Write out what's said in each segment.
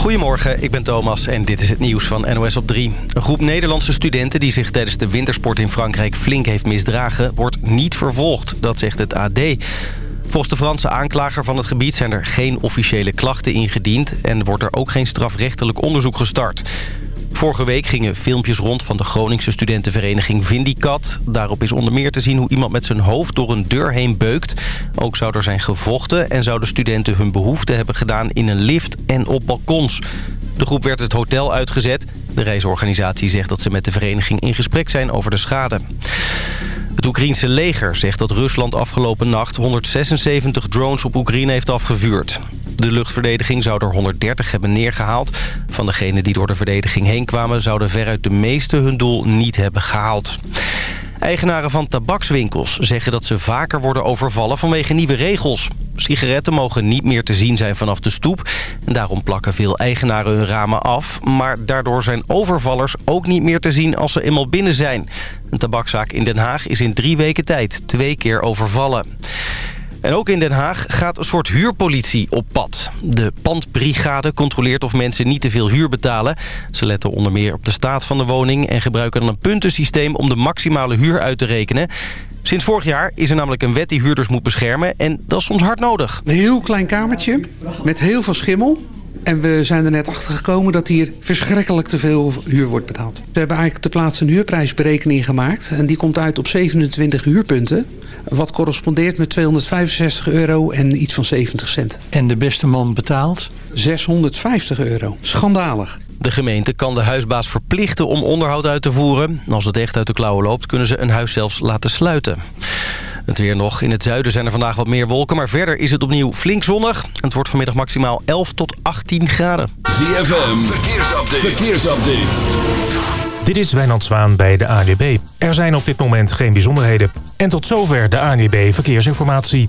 Goedemorgen, ik ben Thomas en dit is het nieuws van NOS op 3. Een groep Nederlandse studenten die zich tijdens de wintersport in Frankrijk flink heeft misdragen... wordt niet vervolgd, dat zegt het AD. Volgens de Franse aanklager van het gebied zijn er geen officiële klachten ingediend... en wordt er ook geen strafrechtelijk onderzoek gestart. Vorige week gingen filmpjes rond van de Groningse studentenvereniging Vindicat. Daarop is onder meer te zien hoe iemand met zijn hoofd door een deur heen beukt. Ook zou er zijn gevochten en zouden studenten hun behoefte hebben gedaan in een lift en op balkons. De groep werd het hotel uitgezet. De reisorganisatie zegt dat ze met de vereniging in gesprek zijn over de schade. Het Oekraïense leger zegt dat Rusland afgelopen nacht 176 drones op Oekraïne heeft afgevuurd. De luchtverdediging zou er 130 hebben neergehaald. Van degenen die door de verdediging heen kwamen... zouden veruit de meeste hun doel niet hebben gehaald. Eigenaren van tabakswinkels zeggen dat ze vaker worden overvallen vanwege nieuwe regels. Sigaretten mogen niet meer te zien zijn vanaf de stoep. En daarom plakken veel eigenaren hun ramen af. Maar daardoor zijn overvallers ook niet meer te zien als ze eenmaal binnen zijn. Een tabakzaak in Den Haag is in drie weken tijd twee keer overvallen. En ook in Den Haag gaat een soort huurpolitie op pad. De pandbrigade controleert of mensen niet te veel huur betalen. Ze letten onder meer op de staat van de woning... en gebruiken een puntensysteem om de maximale huur uit te rekenen. Sinds vorig jaar is er namelijk een wet die huurders moet beschermen... en dat is soms hard nodig. Een heel klein kamertje met heel veel schimmel. En we zijn er net achter gekomen dat hier verschrikkelijk te veel huur wordt betaald. We hebben eigenlijk te plaatse een huurprijsberekening gemaakt. En die komt uit op 27 huurpunten. Wat correspondeert met 265 euro en iets van 70 cent. En de beste man betaalt? 650 euro. Schandalig. De gemeente kan de huisbaas verplichten om onderhoud uit te voeren. Als het echt uit de klauwen loopt, kunnen ze een huis zelfs laten sluiten. Het weer nog. In het zuiden zijn er vandaag wat meer wolken. Maar verder is het opnieuw flink zonnig. Het wordt vanmiddag maximaal 11 tot 18 graden. ZFM, verkeersupdate. verkeersupdate. Dit is Wijnand Zwaan bij de ANWB. Er zijn op dit moment geen bijzonderheden. En tot zover de ANWB Verkeersinformatie.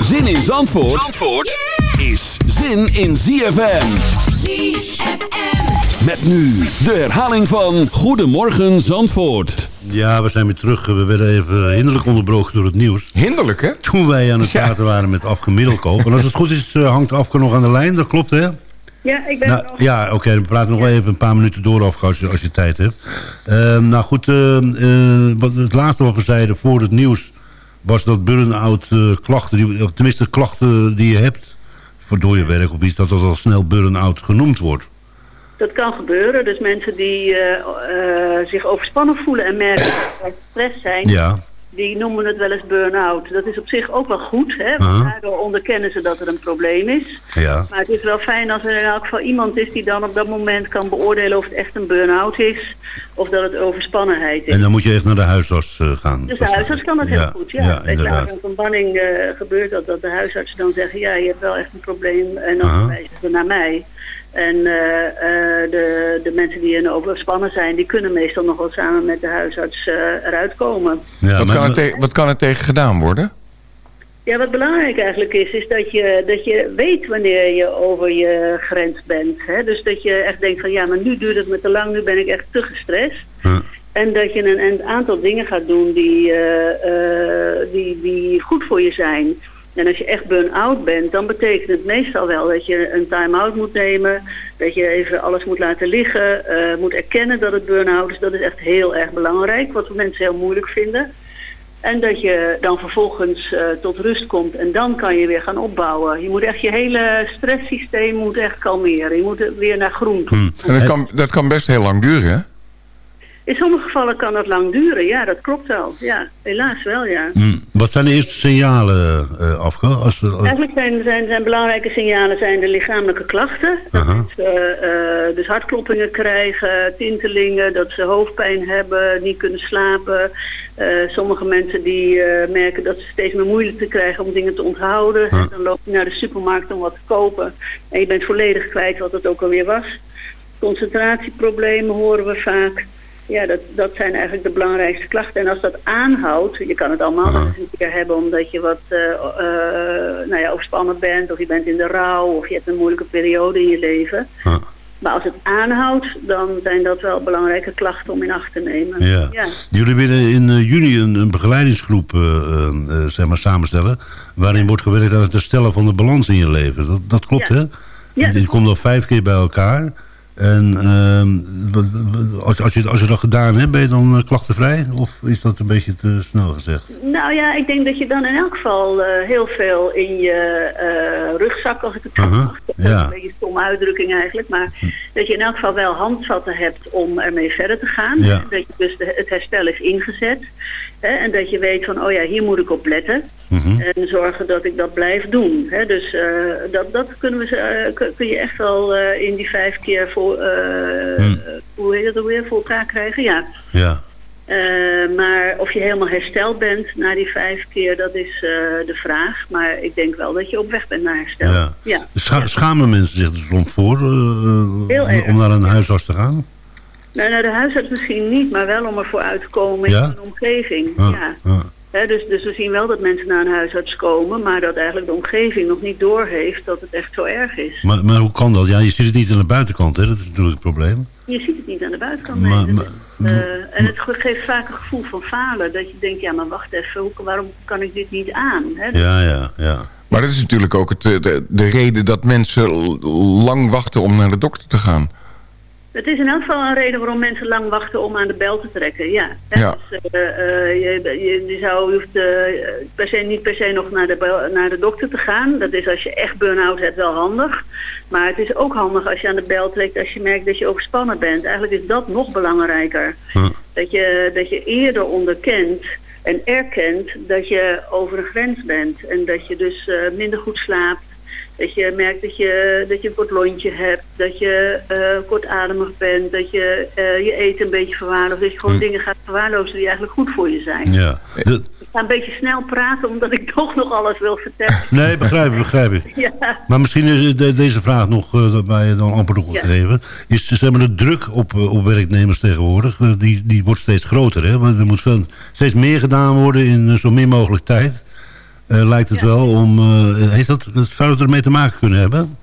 Zin in Zandvoort, Zandvoort is zin in ZFM. ZFM. Met nu de herhaling van Goedemorgen Zandvoort. Ja, we zijn weer terug. We werden even hinderlijk onderbroken door het nieuws. Hinderlijk, hè? Toen wij aan het praten waren met Afke Middelkoop. En als het goed is, uh, hangt Afke nog aan de lijn. Dat klopt, hè? Ja, ik ben nou, nog... Ja, oké. we praten nog wel even een paar minuten door, Afke, als je, als je tijd hebt. Uh, nou goed, uh, wat, het laatste wat we zeiden voor het nieuws... was dat burn-out klachten, die, of tenminste klachten die je hebt... voor door je werk of iets, dat dat al snel burn-out genoemd wordt. Dat kan gebeuren. Dus mensen die uh, uh, zich overspannen voelen en merken dat ze stress zijn... Ja. die noemen het wel eens burn-out. Dat is op zich ook wel goed. Hè? Want Uh-huh. daardoor onderkennen ze dat er een probleem is. Ja. Maar het is wel fijn als er in elk geval iemand is... die dan op dat moment kan beoordelen of het echt een burn-out is... of dat het overspannenheid is. En dan moet je echt naar de huisarts uh, gaan. Dus de huisarts kan dat heel goed, ja. Ja, Bij inderdaad. van banning uh, gebeurt dat, dat de huisartsen dan zeggen... ja, je hebt wel echt een probleem en dan Aha. wijzen ze naar mij. En uh, uh, de, de mensen die in overspannen zijn... die kunnen meestal nog wel samen met de huisarts uh, eruit komen. Ja, wat, kan er te- wat kan er tegen gedaan worden? Ja, wat belangrijk eigenlijk is, is dat je, dat je weet wanneer je over je grens bent. Hè? Dus dat je echt denkt van ja, maar nu duurt het me te lang, nu ben ik echt te gestrest. Huh. En dat je een, een aantal dingen gaat doen die, eh, eh, die, die goed voor je zijn. En als je echt burn-out bent, dan betekent het meestal wel dat je een time-out moet nemen. Dat je even alles moet laten liggen, eh, moet erkennen dat het burn-out is. Dat is echt heel erg belangrijk, wat mensen heel moeilijk vinden. En dat je dan vervolgens uh, tot rust komt en dan kan je weer gaan opbouwen. Je moet echt je hele stresssysteem moet echt kalmeren. Je moet weer naar groen toe. Hm. En dat, kan, dat kan best heel lang duren, hè? In sommige gevallen kan dat lang duren, ja, dat klopt wel. Ja, helaas wel, ja. Hm. Wat zijn de eerste signalen, uh, Afke? Als, als... Eigenlijk zijn, zijn, zijn belangrijke signalen zijn de lichamelijke klachten. Dat Aha. mensen uh, dus hartkloppingen krijgen, tintelingen, dat ze hoofdpijn hebben, niet kunnen slapen. Sommige mensen die merken dat ze steeds meer moeilijk te krijgen om dingen te onthouden. Dan loop je naar de supermarkt om wat te kopen en je bent volledig kwijt wat het ook alweer was. Concentratieproblemen horen we vaak. Ja, dat, dat zijn eigenlijk de belangrijkste klachten. En als dat aanhoudt, je kan het allemaal eens een keer hebben omdat je wat uh, uh, nou ja, overspannen bent, of je bent in de rouw, of je hebt een moeilijke periode in je leven. Maar als het aanhoudt, dan zijn dat wel belangrijke klachten om in acht te nemen. Ja. ja. Jullie willen in uh, juni een, een begeleidingsgroep zeg maar, samenstellen... waarin wordt gewerkt aan het herstellen van de balans in je leven. Dat, dat klopt, Ja. hè? Ja. Die komt al vijf keer bij elkaar. En ehm, als, als, je, als je dat gedaan hebt, ben je dan eh, klachtenvrij? Of is dat een beetje te snel gezegd? Nou ja, ik denk dat je dan in elk geval eh, heel veel in je eh, rugzak, als ik het zo mag. Ja. een beetje een stomme uitdrukking eigenlijk. Maar dat je in elk geval wel handvatten hebt om ermee verder te gaan. Ja. Dat je dus de, het herstel is ingezet. Hè, en dat je weet van, oh ja, hier moet ik op letten. Mhm. En zorgen dat ik dat blijf doen. Hè. Dus eh, dat, dat kunnen we, eh, kun- je echt wel eh, in die vijf keer voor, eh, Hm. hoe heet dat alweer, voor elkaar krijgen. Ja. Ja. Maar of je helemaal hersteld bent na die vijf keer, dat is de vraag. Maar ik denk wel dat je op weg bent naar herstel. ja. Ja. Scha- schamen mensen zich er soms voor om naar een huisarts te gaan? Nou, naar de huisarts misschien niet, maar wel om ervoor uit te komen Ja? in een omgeving. Ah, Ja. ah. Hè, dus, dus we zien wel dat mensen naar een huisarts komen, maar dat eigenlijk de omgeving nog niet doorheeft dat het echt zo erg is. Maar, maar hoe kan dat? Ja, je ziet het niet aan de buitenkant, hè? dat is natuurlijk het probleem. Je ziet het niet aan de buitenkant. Maar- nee. Maar- eh, en het ge- geeft vaak een gevoel van falen. Dat je denkt, ja, maar wacht even, hoe, waarom kan ik dit niet aan? Hè? Ja, ja, ja. Maar dat is natuurlijk ook het, de, de reden dat mensen lang wachten om naar de dokter te gaan. Het is in elk geval een reden waarom mensen lang wachten om aan de bel te trekken, ja. Dus, eh, eh, je, je, je zou, je hoeft eh, per se, niet per se nog naar de, bel- naar de dokter te gaan. Dat is als je echt burn-out hebt wel handig. Maar het is ook handig als je aan de bel trekt als je merkt dat je overspannen bent. Eigenlijk is dat nog belangrijker. Huh. Dat, je, dat je eerder onderkent en erkent dat je over een grens bent. En dat je dus minder goed slaapt. Dat je merkt dat je, dat je een kort lontje hebt, dat je eh, kortademig bent, dat je eh, je eten een beetje verwaarloost. Dat je gewoon dingen gaat verwaarlozen die eigenlijk goed voor je zijn. ja. Ik ga een beetje snel praten omdat ik toch nog alles wil vertellen. nee, begrijp ik, begrijp ik. ja. Maar misschien is de- deze vraag nog, eh, dat wij dan amper nog Ja. gegeven. Is zeg maar, de druk op, eh, op werknemers tegenwoordig, eh, die, die wordt steeds groter. Hè? Want er moet veel, steeds meer gedaan worden in eh, zo min mogelijk tijd. Eh, lijkt het wel om... eh, heeft dat, zou het ermee te maken kunnen hebben?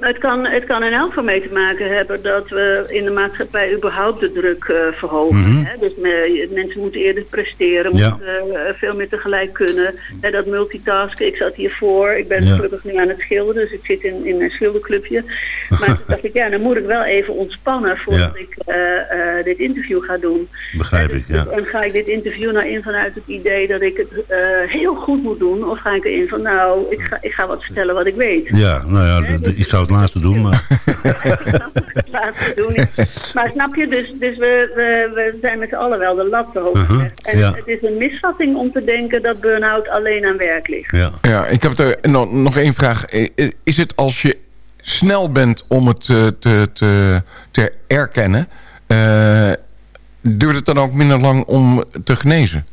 Het kan, het kan in elk geval mee te maken hebben dat we in de maatschappij überhaupt de druk eh, verhogen. Mhm. hè? Dus me- mensen moeten eerder presteren, Ja. moeten eh, veel meer tegelijk kunnen. Hè, dat multitasken, ik zat hiervoor, ik ben Ja. gelukkig nu aan het schilderen, dus ik zit in, in een schilderclubje. Maar toen dacht ik, ja, dan moet ik wel even ontspannen voordat Ja. ik eh, dit interview ga doen. Begrijp Hè, ik, dus- ja. En ga ik dit interview nou in vanuit het idee dat ik het heel goed moet doen? Of ga ik erin van, nou, ik ga, ik ga wat vertellen wat ik weet. Ja, nou ja, dus- ik zou het laatste doen, maar... laten doen. Maar snap je, dus, dus we, we, we zijn met z'n allen wel de lat te hoog Uh-huh. En ja. het is een misvatting om te denken dat burn-out alleen aan werk ligt. Ja. Ja, ik heb er nog, nog één vraag. Is het als je snel bent om het eh, te, te, te erkennen... eh, duurt het dan ook minder lang om te genezen?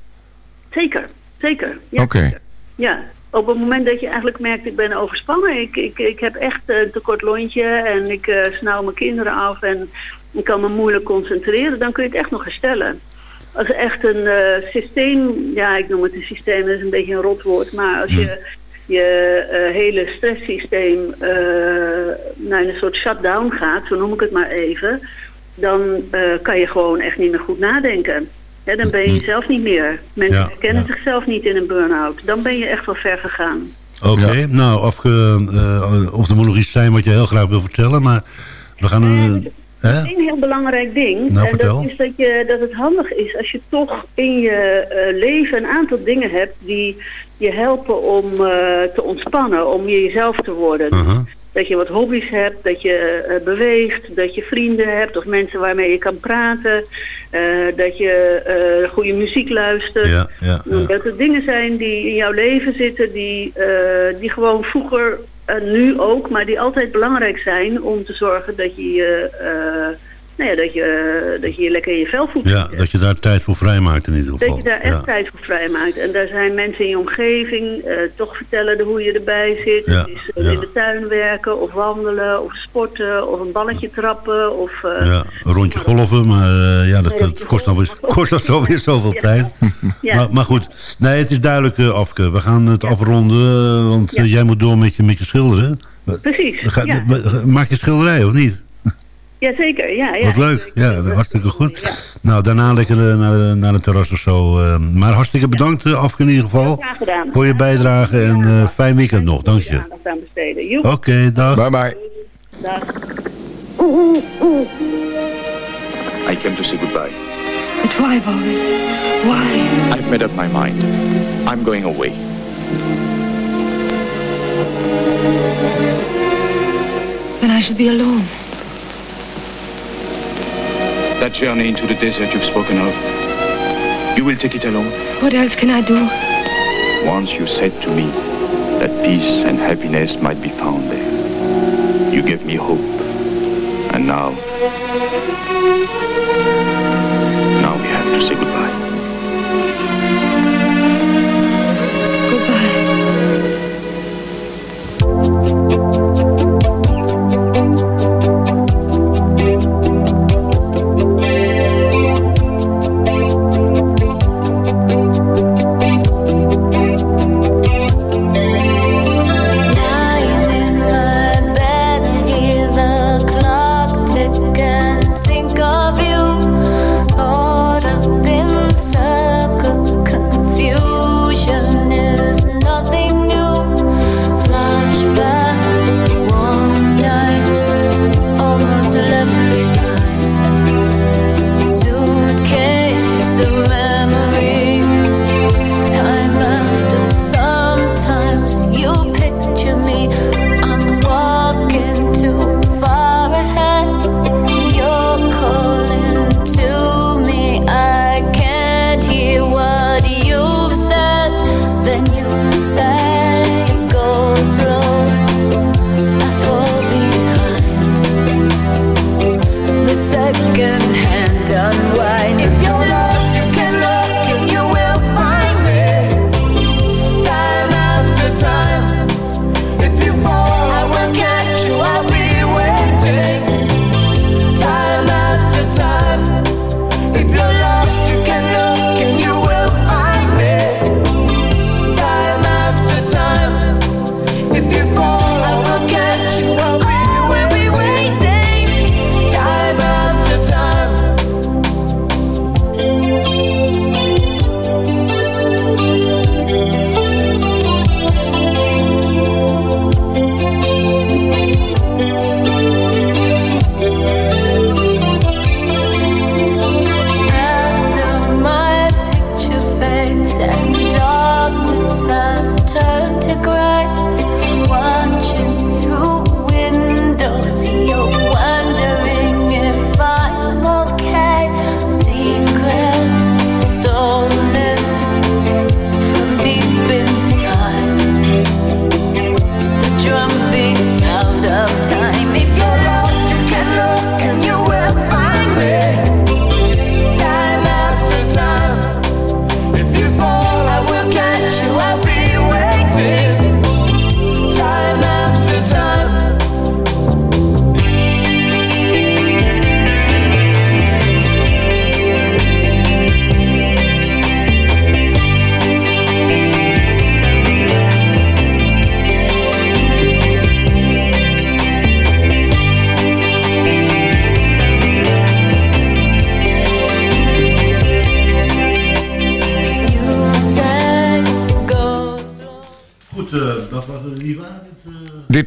Zeker, zeker. Ja, Oké. Ja, op het moment dat je eigenlijk merkt, ik ben overspannen. Ik, ik, ik heb echt een tekort lontje en ik eh snauw mijn kinderen af en ik kan me moeilijk concentreren. Dan kun je het echt nog herstellen. Als echt een eh, systeem, ja ik noem het een systeem, dat is een beetje een rotwoord. Maar als je je eh, hele stresssysteem eh, naar een soort shutdown gaat, zo noem ik het maar even. Dan eh, kan je gewoon echt niet meer goed nadenken. Hè, dan ben je jezelf niet meer. Mensen Ja, herkennen ja. zichzelf niet in een burn-out. Dan ben je echt wel ver gegaan. Oké, nou, afge, eh, of er moet nog iets zijn wat je heel graag wil vertellen, maar we gaan... een hè? Een heel belangrijk ding. Nou, en vertel. dat is dat, je, dat het handig is als je toch in je eh, leven een aantal dingen hebt die je helpen om eh, te ontspannen, om je jezelf te worden. Uh-huh. Dat je wat hobby's hebt, dat je eh, beweegt, dat je vrienden hebt of mensen waarmee je kan praten. eh, dat je eh, goede muziek luistert. Ja, ja, ja. Dat er dingen zijn die in jouw leven zitten die, die gewoon vroeger, en nu ook, maar die altijd belangrijk zijn om te zorgen dat je je, nou ja, dat je, dat je je lekker in je vel voelt. Ja, dat je daar tijd voor vrijmaakt in ieder geval. Dat je daar echt ja. tijd voor vrijmaakt. En daar zijn mensen in je omgeving eh, toch vertellen hoe je erbij zit. Ja, Het is eh, ja. in de tuin werken of wandelen of sporten of een balletje trappen. Of, eh, Ja, een rondje golven, maar ja, dat, dat kost, dan weer, kost dan zo weer zoveel tijd. ja. Maar, maar goed, nee, het is duidelijk, Afke. We gaan het afronden, want jij moet door met je, met je schilderen. Precies. Ga-. Maak je schilderij, of niet? Jazeker, ja. ja. Wat leuk, ja, ik- hartstikke goed. Ja. Nou, daarna lekker eh, naar, de- naar het terras of zo. eh. maar hartstikke bedankt, eh, Afke, in ieder geval. Graag gedaan. Voor je bijdrage en eh, fijn weekend nog, dank je. Oké, dag. Bye bye. Dag. I came to say goodbye. But why, Boris? Why? I've made up my mind. I'm going away. Then I shall be alone. That journey into the desert you've spoken of, you will take it alone. What else can I do? Once you said to me that peace and happiness might be found there. You gave me hope. And now, now we have to say goodbye.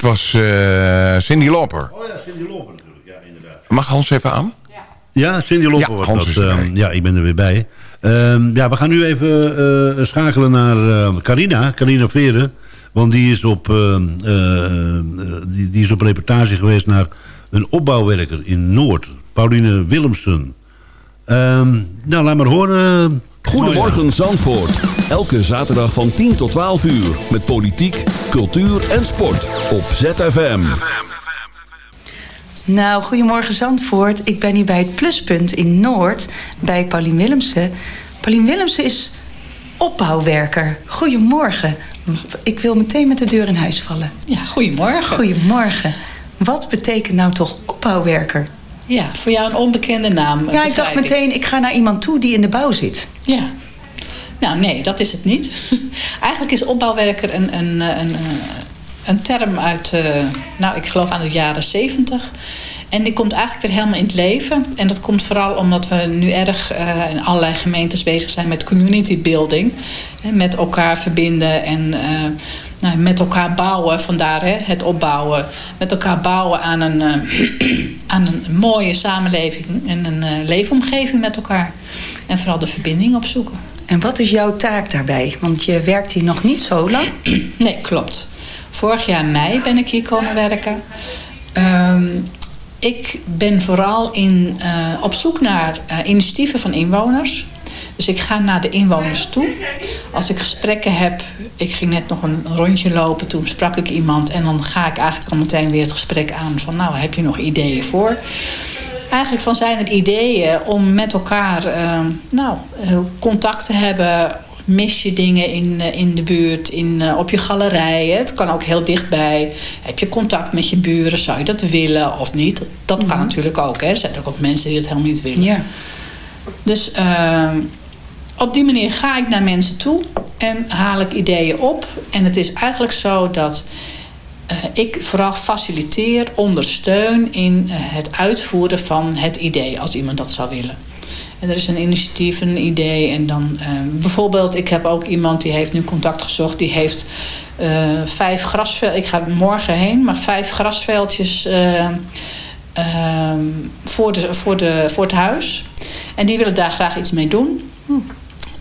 Dit was eh, Cindy Lauper. Oh ja, Cindy Loper natuurlijk. Ja, inderdaad. Mag Hans even aan? Ja, Cindy Loper Ja, was Hans dat. is erbij. Ehm, ja, ik ben er weer bij. Ehm, ja, we gaan nu even eh, schakelen naar eh, Carina, Carina Veren. Want die is, op, ehm, eh, die, die is op reportage geweest naar een opbouwwerker in Noord. Pauline Willemsen. Ehm, nou, laat maar horen. Goedemorgen Zandvoort. Elke zaterdag van 10 tot 12 uur. Met politiek, cultuur en sport. Op ZFM. Nou, goedemorgen Zandvoort. Ik ben hier bij het Pluspunt in Noord bij Paulien Willemsen. Paulien Willemsen is opbouwwerker. Goedemorgen. Ik wil meteen met de deur in huis vallen. Ja, goedemorgen. Goedemorgen. Wat betekent nou toch opbouwwerker? Ja, voor jou een onbekende naam. Ja, ik dacht meteen, ik ga naar iemand toe die in de bouw zit. Ja. Nou, nee, dat is het niet. Eigenlijk is opbouwwerker een, een, een, een term uit, eh, nou, ik geloof aan de jaren zeventig. En die komt eigenlijk er helemaal in het leven. En dat komt vooral omdat we nu erg eh, in allerlei gemeentes bezig zijn met community building. Met elkaar verbinden en eh, nou, met elkaar bouwen, vandaar hè, het opbouwen, met elkaar bouwen aan een, eh, aan een mooie samenleving en een eh, leefomgeving met elkaar. En vooral de verbinding opzoeken. En wat is jouw taak daarbij? Want je werkt hier nog niet zo lang. Nee, klopt. Vorig jaar mei ben ik hier komen werken. Ehm, ik ben vooral in, eh, op zoek naar eh, initiatieven van inwoners. Dus ik ga naar de inwoners toe. Als ik gesprekken heb, ik ging net nog een rondje lopen, toen sprak ik iemand en dan ga ik eigenlijk al meteen weer het gesprek aan van nou, heb je nog ideeën voor? Eigenlijk van zijn er ideeën om met elkaar eh, nou, eh, contact te hebben. Mis je dingen in, eh, in de buurt, in, eh, op je galerij. hè. Het kan ook heel dichtbij. Heb je contact met je buren? Zou je dat willen of niet? Dat kan natuurlijk ook. Hè. Er zijn ook, mensen die het helemaal niet willen. Ja. Dus eh, op die manier ga ik naar mensen toe en haal ik ideeën op. En het is eigenlijk zo dat eh, ik vooral faciliteer, ondersteun in eh, het uitvoeren van het idee, als iemand dat zou willen. En er is een initiatief, een idee. En dan eh, bijvoorbeeld, ik heb ook iemand die heeft nu contact gezocht. Die heeft vijf grasveldjes. Ik ga morgen heen, maar vijf grasveldjes voor, de, voor, de, voor het huis. En die willen daar graag iets mee doen.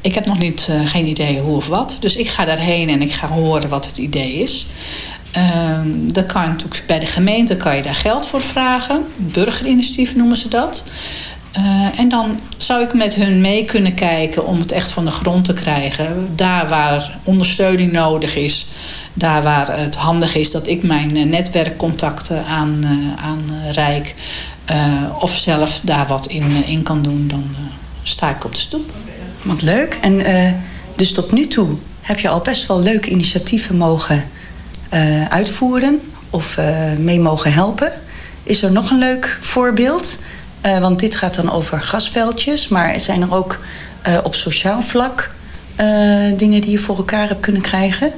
Ik heb nog niet, eh, geen idee hoe of wat. Dus ik ga daarheen en ik ga horen wat het idee is. Ehm dan kan natuurlijk bij de gemeente kan je daar geld voor vragen. Burgerinitiatief noemen ze dat. Eh, en dan zou ik met hun mee kunnen kijken om het echt van de grond te krijgen. Daar waar ondersteuning nodig is. Daar waar het handig is dat ik mijn eh, netwerkcontacten aan. Eh, of zelf daar wat in, in kan doen. Dan sta ik op de stoep. Wat leuk. En eh, dus tot nu toe heb je al best wel leuke initiatieven mogen eh, uitvoeren of eh, mee mogen helpen. Is er nog een leuk voorbeeld? Want dit gaat dan over gasveldjes, maar zijn er ook op sociaal vlak dingen die je voor elkaar hebt kunnen krijgen?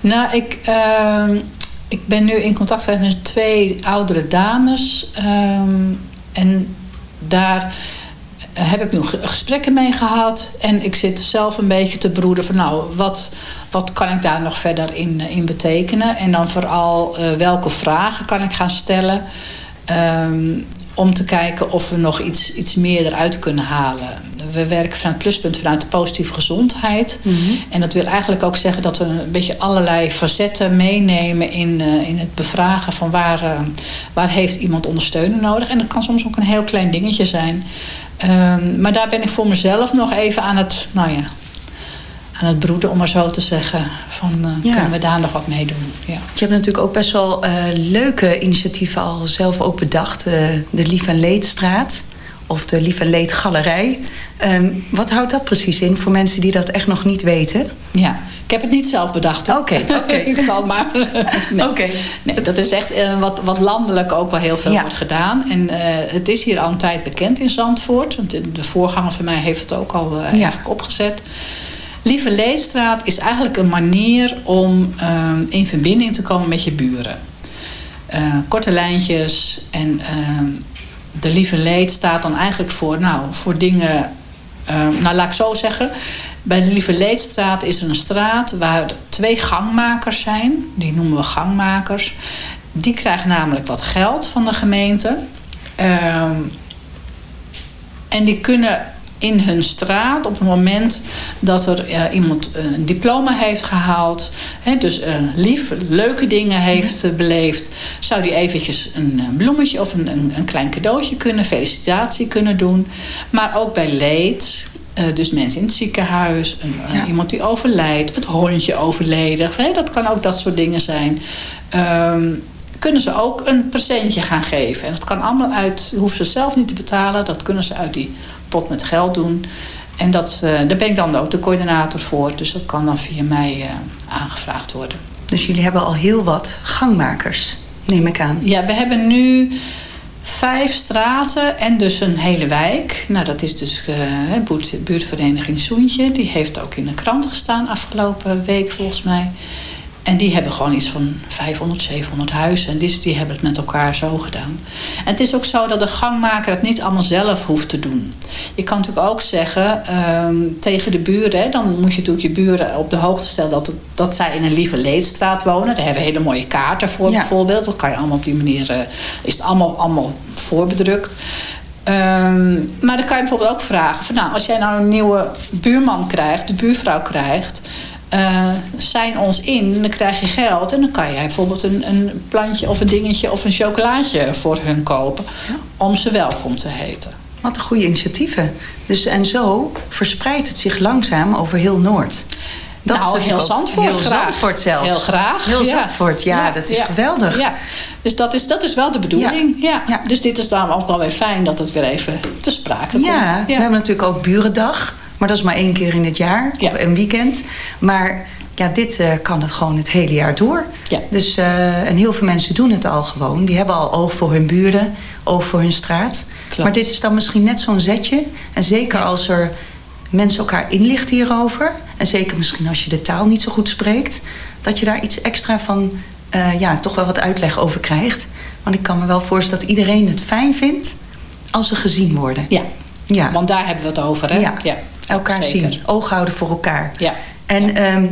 Nou, ik, ehm, ik ben nu in contact met twee oudere dames. ehm, en daar heb ik nu ge- gesprekken mee gehad. En ik zit zelf een beetje te broeden van nou, wat, wat kan ik daar nog verder in, in betekenen? En dan vooral eh, welke vragen kan ik gaan stellen? ehm, om te kijken of we nog iets, iets meer eruit kunnen halen. We werken vanuit Pluspunt vanuit de positieve gezondheid. En dat wil eigenlijk ook zeggen dat we een beetje allerlei facetten meenemen in, eh, in het bevragen van waar, eh, waar heeft iemand ondersteuning nodig. En dat kan soms ook een heel klein dingetje zijn. Ehm, maar daar ben ik voor mezelf nog even aan het, nou ja, aan het broeden, om maar zo te zeggen. Van eh, Ja. kunnen we daar nog wat mee doen? Ja. Je hebt natuurlijk ook best wel eh, leuke initiatieven al zelf ook bedacht. Eh, de Lief en Leedstraat of de Lief en Leed Galerij. Ehm, wat houdt dat precies in voor mensen die dat echt nog niet weten? Ja, ik heb het niet zelf bedacht. Oké, ik zal maar. nee. nee, dat is echt eh, wat, wat landelijk ook wel heel veel wordt gedaan. En eh, het is hier al een tijd bekend in Zandvoort. Want de voorganger van mij heeft het ook al eh, eigenlijk opgezet. Lieve Leedstraat is eigenlijk een manier om eh, in verbinding te komen met je buren. Korte lijntjes en eh, de Lieve Leed staat dan eigenlijk voor, nou, voor dingen uh, nou, laat ik zo zeggen. Bij de Lieve Leedstraat is er een straat waar twee gangmakers zijn. Die noemen we gangmakers. Die krijgen namelijk wat geld van de gemeente. Uh, en die kunnen in hun straat op het moment dat er uh, iemand een diploma heeft gehaald, hè, dus uh, lief, leuke dingen heeft uh, beleefd, zou die eventjes een bloemetje of een, een, een, klein cadeautje kunnen, felicitatie kunnen doen. Maar ook bij leed, dus mensen in het ziekenhuis, een, ja. iemand die overlijdt, het hondje overleden, hè, dat kan ook dat soort dingen zijn. Um, kunnen ze ook een presentje gaan geven. En dat kan allemaal uit, hoeven ze zelf niet te betalen, dat kunnen ze uit die pot met geld doen. En dat, uh, daar ben ik dan ook de coördinator voor. Dus dat kan dan via mij uh, aangevraagd worden. Dus jullie hebben al heel wat gangmakers, neem ik aan. Ja, we hebben nu vijf straten en dus een hele wijk. Nou, dat is dus uh, buurt, buurtvereniging Soentje. Die heeft ook in de krant gestaan afgelopen week volgens mij. En die hebben gewoon iets van 500, 700 huizen. En die, die hebben het met elkaar zo gedaan. En het is ook zo dat de gangmaker het niet allemaal zelf hoeft te doen. Je kan natuurlijk ook zeggen ehm, tegen de buren... Hè, dan moet je natuurlijk je buren op de hoogte stellen... dat, dat zij in een lieve leedstraat wonen. Daar hebben we hele mooie kaarten voor Ja. bijvoorbeeld. Dat kan je allemaal op die manier... eh, is het allemaal, allemaal voorbedrukt. Ehm, maar dan kan je bijvoorbeeld ook vragen... Van, nou, als jij nou een nieuwe buurman krijgt... de buurvrouw krijgt... eh zijn ons in, dan krijg je geld... en dan kan jij bijvoorbeeld een, een plantje of een dingetje... of een chocolaatje voor hun kopen... om ze welkom te heten. Wat een goede initiatieven. Dus, en zo verspreidt het zich langzaam over heel Noord. nou, is heel natuurlijk ook- Zandvoort heel graag. Zandvoort zelfs. Heel graag. Heel Zandvoort, ja, dat is geweldig. Ja. Dus dat is, dat is wel de bedoeling. Ja. Dus dit is daarom ook wel weer fijn dat het weer even te sprake komt. Ja, we hebben natuurlijk ook Burendag. Maar dat is maar één keer in het jaar. Een weekend. Maar ja, dit eh, kan het gewoon het hele jaar door. Dus, eh, en heel veel mensen doen het al gewoon. Die hebben al oog voor hun buren. Oog voor hun straat. Maar dit is dan misschien net zo'n zetje. En zeker als er mensen elkaar inlichten hierover. En zeker misschien als je de taal niet zo goed spreekt. Dat je daar iets extra van, eh, ja, toch wel wat uitleg over krijgt. Want ik kan me wel voorstellen dat iedereen het fijn vindt als ze gezien worden. Ja, ja. want daar hebben we het over. Hè? Ja, elkaar zeker. zien. Oog houden voor elkaar. Ja. En ehm,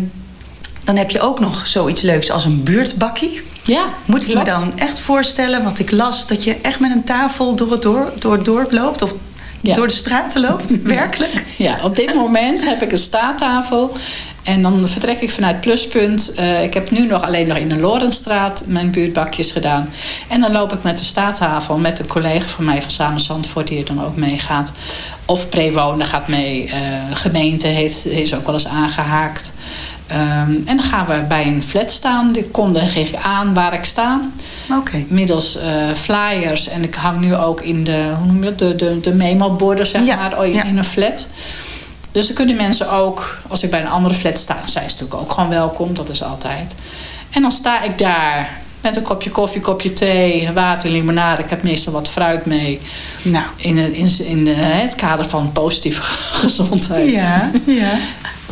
dan heb je ook nog zoiets leuks als een buurtbakkie. Ja, Moet ik klopt. me dan echt voorstellen, want ik las dat je echt met een tafel door het, door, door het dorp loopt of door de straten loopt, werkelijk. Ja, op dit moment heb ik een staattafel. En dan vertrek ik vanuit Pluspunt. Eh, ik heb nu nog alleen nog in de Lorenstraat mijn buurtbakjes gedaan. En dan loop ik met de staattafel met een collega van mij van Samen Zandvoort... die er dan ook meegaat. Of Prewonen gaat mee. Eh, gemeente heeft, is ook wel eens aangehaakt. Ehm, en dan gaan we bij een flat staan. Die kondig ik aan waar ik sta. Oké. Middels eh, flyers. En ik hang nu ook in de, hoe noem je dat? De, de, de memo-borden, zeg maar, oh, in, in een flat. Dus dan kunnen mensen ook, als ik bij een andere flat sta, zijn ze natuurlijk ook gewoon welkom. Dat is altijd. En dan sta ik daar met een kopje koffie, kopje thee, water, limonade. Ik heb meestal wat fruit mee. Nou. In, het- in, in eh, het kader van positieve gezondheid. Ja, ja.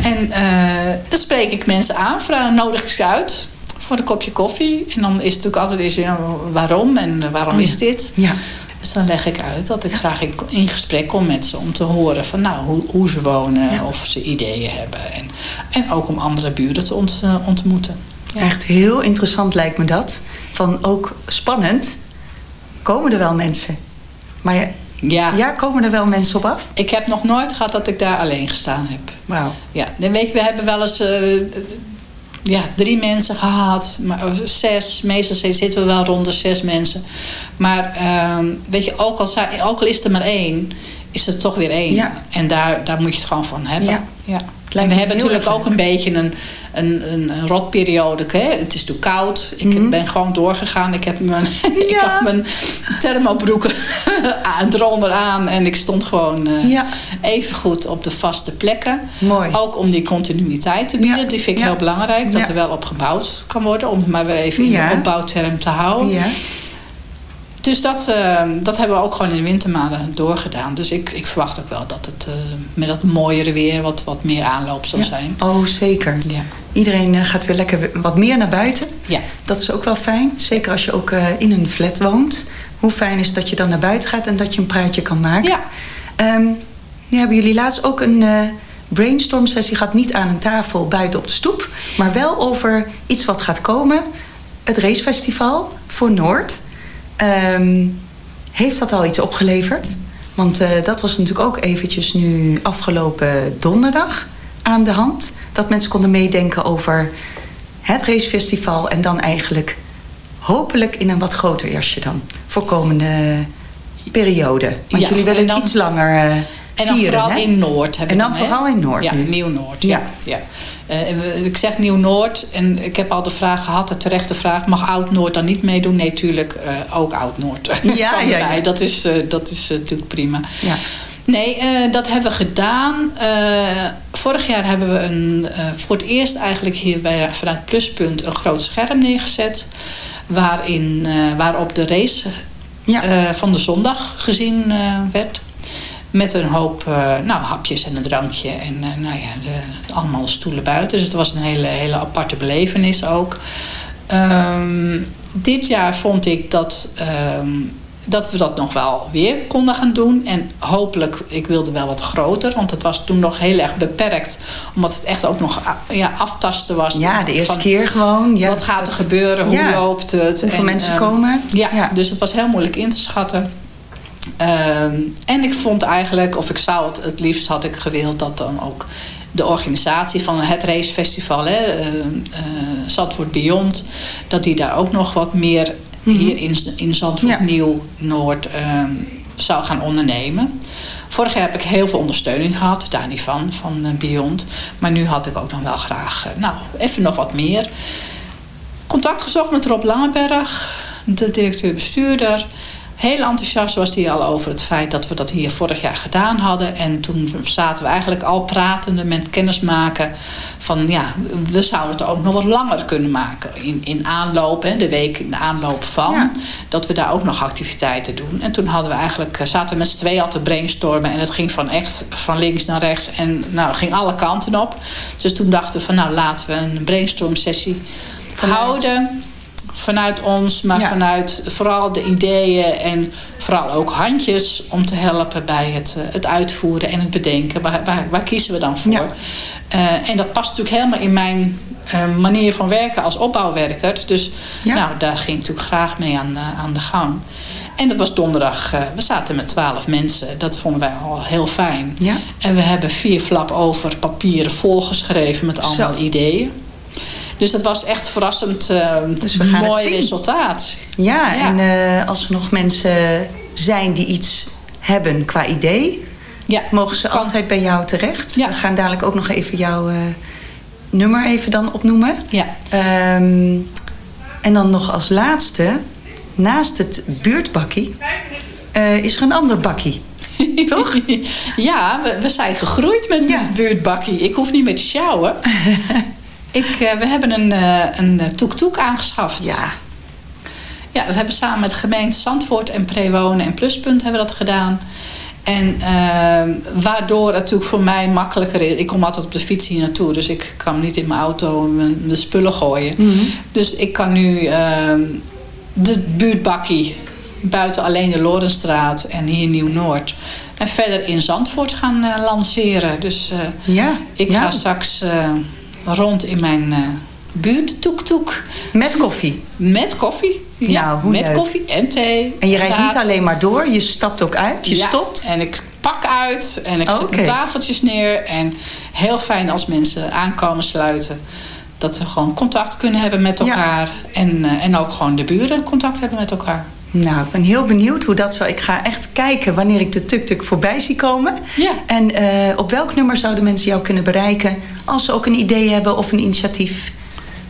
En eh, dan spreek ik mensen aan, vraag, nodig ik ze uit voor een kopje koffie. En dan is het natuurlijk altijd eens, ja, waarom en waarom is dit? Ja. Dus dan leg ik uit dat ik graag in, in gesprek kom met ze om te horen van nou, hoe, hoe ze wonen, of ze ideeën hebben. En, en ook om andere buren te ont- eh, ontmoeten. Echt heel interessant lijkt me dat. Van ook spannend. Komen er wel mensen? Maar ja, Ja. ja komen er wel mensen op af? Ik heb nog nooit gehad dat ik daar alleen gestaan heb. Wauw. Ja, dan weet je, we hebben wel eens eh, ja, drie mensen gehad, maar, zes. Meestal zitten we wel rond de zes mensen. Maar ehm, weet je, ook al, ook al is er maar één, is er toch weer één. Ja. En daar, daar moet je het gewoon van hebben. Ja. En we hebben natuurlijk ook een beetje een, een, een, een rotperiode. Hè? Het is toen koud. Ik ben gewoon doorgegaan. Ik heb mijn, ik had mijn thermobroeken eronder aan. En ik stond gewoon eh, Ja. even goed op de vaste plekken. Mooi. Ook om die continuïteit te bieden. Die vind ik heel belangrijk. Dat er wel op gebouwd kan worden. Om het maar weer even in de opbouwterm te houden. Dus dat, eh, dat hebben we ook gewoon in de wintermaanden doorgedaan. Dus ik, ik verwacht ook wel dat het eh, met dat mooiere weer wat, wat meer aanloop zal Ja. zijn. Oh, zeker. Ja. Iedereen eh, gaat weer lekker wat meer naar buiten. Ja. Dat is ook wel fijn. Zeker als je ook eh, in een flat woont. Hoe fijn is dat je dan naar buiten gaat en dat je een praatje kan maken. Ja. Ehm, nu hebben jullie laatst ook een brainstorm sessie gehad. Niet aan een tafel buiten op de stoep. Maar wel over iets wat gaat komen. Het racefestival voor Noord. Ehm, heeft dat al iets opgeleverd? Want eh, dat was natuurlijk ook eventjes nu afgelopen donderdag aan de hand. Dat mensen konden meedenken over het racefestival. En dan eigenlijk hopelijk in een wat groter jasje dan. Voor komende periode. Want Ja, jullie willen dan- iets langer eh En dan vieren, vooral hè? in Noord. En dan vooral in Noord Ja. Nieuw-Noord. Ja. Ja. Eh, ik zeg Nieuw-Noord en ik heb al de vraag gehad, de terechte vraag... mag Oud-Noord dan niet meedoen? Nee, tuurlijk, eh, ook Oud-Noord. Ja, ja, ja. Dat is, eh, dat is natuurlijk prima. Ja. Nee, dat hebben we gedaan. Vorig jaar hebben we een, voor het eerst eigenlijk hier bij, vanuit Pluspunt een groot scherm neergezet. Waarin, waarop de race van de zondag gezien werd. Met een hoop eh, nou, hapjes en een drankje. En eh, nou ja, de, allemaal stoelen buiten. Dus het was een hele, hele aparte belevenis ook. Ehm, dit jaar vond ik dat, ehm, dat we dat nog wel weer konden gaan doen. En hopelijk, ik wilde wel wat groter. Want het was toen nog heel erg beperkt. Omdat het echt ook nog ah, ja, aftasten was. Ja, de eerste van, keer gewoon. Ja, wat gaat er gebeuren? Hoe Ja. loopt het? Hoeveel En, mensen ehm, komen? Ja, dus het was heel moeilijk in te schatten. Ehm, en ik vond eigenlijk, of ik zou het het liefst had ik gewild dat dan ook de organisatie van het racefestival, hè, eh, eh, Zandvoort Beyond, dat die daar ook nog wat meer hier in, in Zandvoort Nieuw Noord ehm, zou gaan ondernemen. Vorig jaar heb ik heel veel ondersteuning gehad, daar niet van, van eh, Beyond. Maar nu had ik ook nog wel graag, eh, nou, even nog wat meer. Contact gezocht met Rob Langeberg, de directeur-bestuurder. Heel enthousiast was hij al over het feit dat we dat hier vorig jaar gedaan hadden. En toen zaten we eigenlijk al pratende met kennismaken van ja, we zouden het ook nog wat langer kunnen maken. In, in aanloop, hè, de week in de aanloop van. Dat we daar ook nog activiteiten doen. En toen hadden we eigenlijk, eh, zaten we met z'n tweeën al te brainstormen. En het ging van echt van links naar rechts. En nou, het ging alle kanten op. Dus toen dachten we van nou laten we een brainstorm sessie houden vanuit ons, maar Ja. vanuit vooral de ideeën en vooral ook handjes om te helpen bij het, eh, het uitvoeren en het bedenken. Waar, waar, waar kiezen we dan voor? Eh, en dat past natuurlijk helemaal in mijn eh, manier van werken als opbouwwerker. Dus nou, daar ging ik natuurlijk graag mee aan, aan de gang. En dat was donderdag, we zaten met twaalf mensen. Dat vonden wij al heel fijn. Ja. En we hebben vier flap over papieren volgeschreven met allemaal Zo. ideeën. Dus dat was echt verrassend eh, Dus we gaan het mooi resultaat. Ja, en eh, als er nog mensen zijn die iets hebben qua idee... mogen ze altijd bij jou terecht. We gaan dadelijk ook nog even jouw eh, nummer even dan opnoemen. Ja. Ehm, en dan nog als laatste, naast het buurtbakkie... eh, is er een ander bakkie. Toch? Ja, we, we zijn gegroeid met de buurtbakkie. Ik hoef niet meer te sjouwen. Ik, eh, we hebben een, eh, een eh, toek-toek aangeschaft. Ja. Ja, dat hebben we samen met de gemeente Zandvoort en Prewonen en Pluspunt hebben we dat gedaan. En eh, waardoor het natuurlijk voor mij makkelijker is. Ik kom altijd op de fiets hier naartoe, dus ik kan niet in mijn auto de spullen gooien. Dus ik kan nu eh, de buurtbakkie buiten alleen de Lorenstraat en hier Nieuw-Noord. En verder in Zandvoort gaan lanceren. Dus ja, ik ja. ga straks rond in mijn eh buurt toek-toek. Met koffie? Met koffie. Ja, Nou, hoe met leuk. koffie en thee. En je rijdt niet alleen maar door, je stapt ook uit, je Ja, stopt. En ik pak uit en ik zet Oké. mijn tafeltjes neer. En heel fijn als mensen aankomen sluiten. Dat ze gewoon contact kunnen hebben met elkaar. En, eh, en ook gewoon de buren contact hebben met elkaar. Nou, ik ben heel benieuwd hoe dat zo... Ik ga echt kijken wanneer ik de tuk-tuk voorbij zie komen. Ja. En eh, op welk nummer zouden mensen jou kunnen bereiken... als ze ook een idee hebben of een initiatief?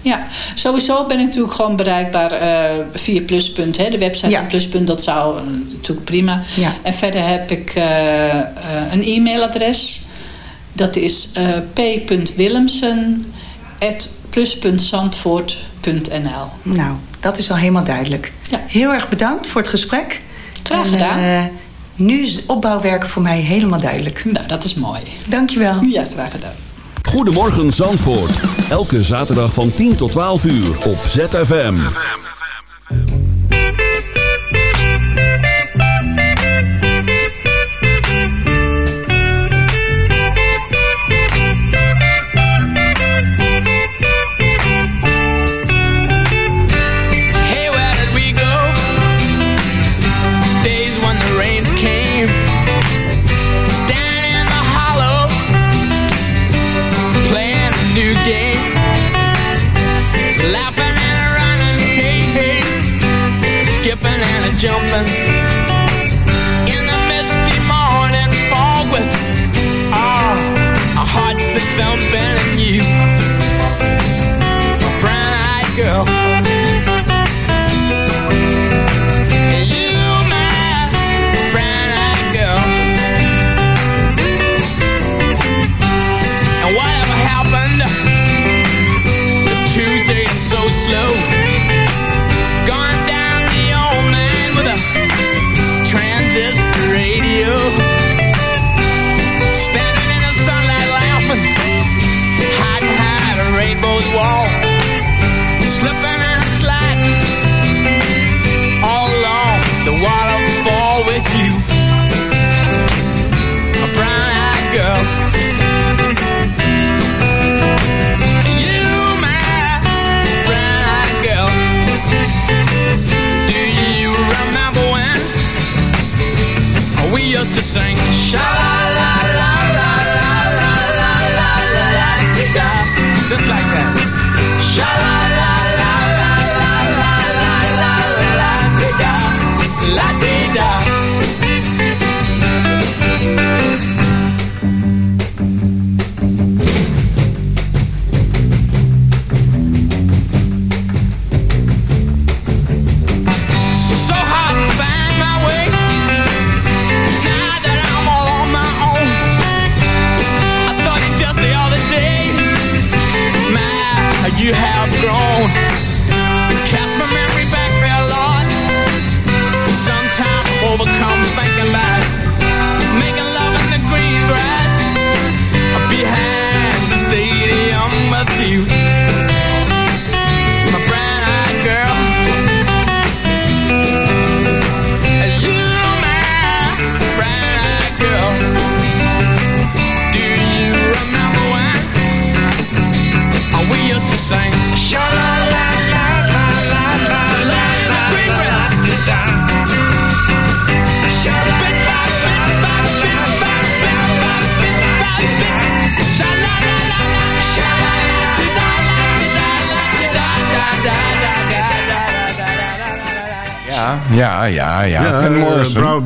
Ja, sowieso ben ik natuurlijk gewoon bereikbaar eh, via Pluspunt. Hè. De website van Pluspunt, dat zou eh, natuurlijk prima. Ja. En verder heb ik een e-mailadres. Dat is eh p.willemsen.plus.zandvoort.nl Nou, dat is al helemaal duidelijk. Heel erg bedankt voor het gesprek. Graag En, gedaan. eh, nu is opbouwwerken voor mij helemaal duidelijk. Nou, dat is mooi. Dankjewel. Ja, graag gedaan. Goedemorgen Zandvoort. Elke zaterdag van 10 tot 12 uur op ZFM.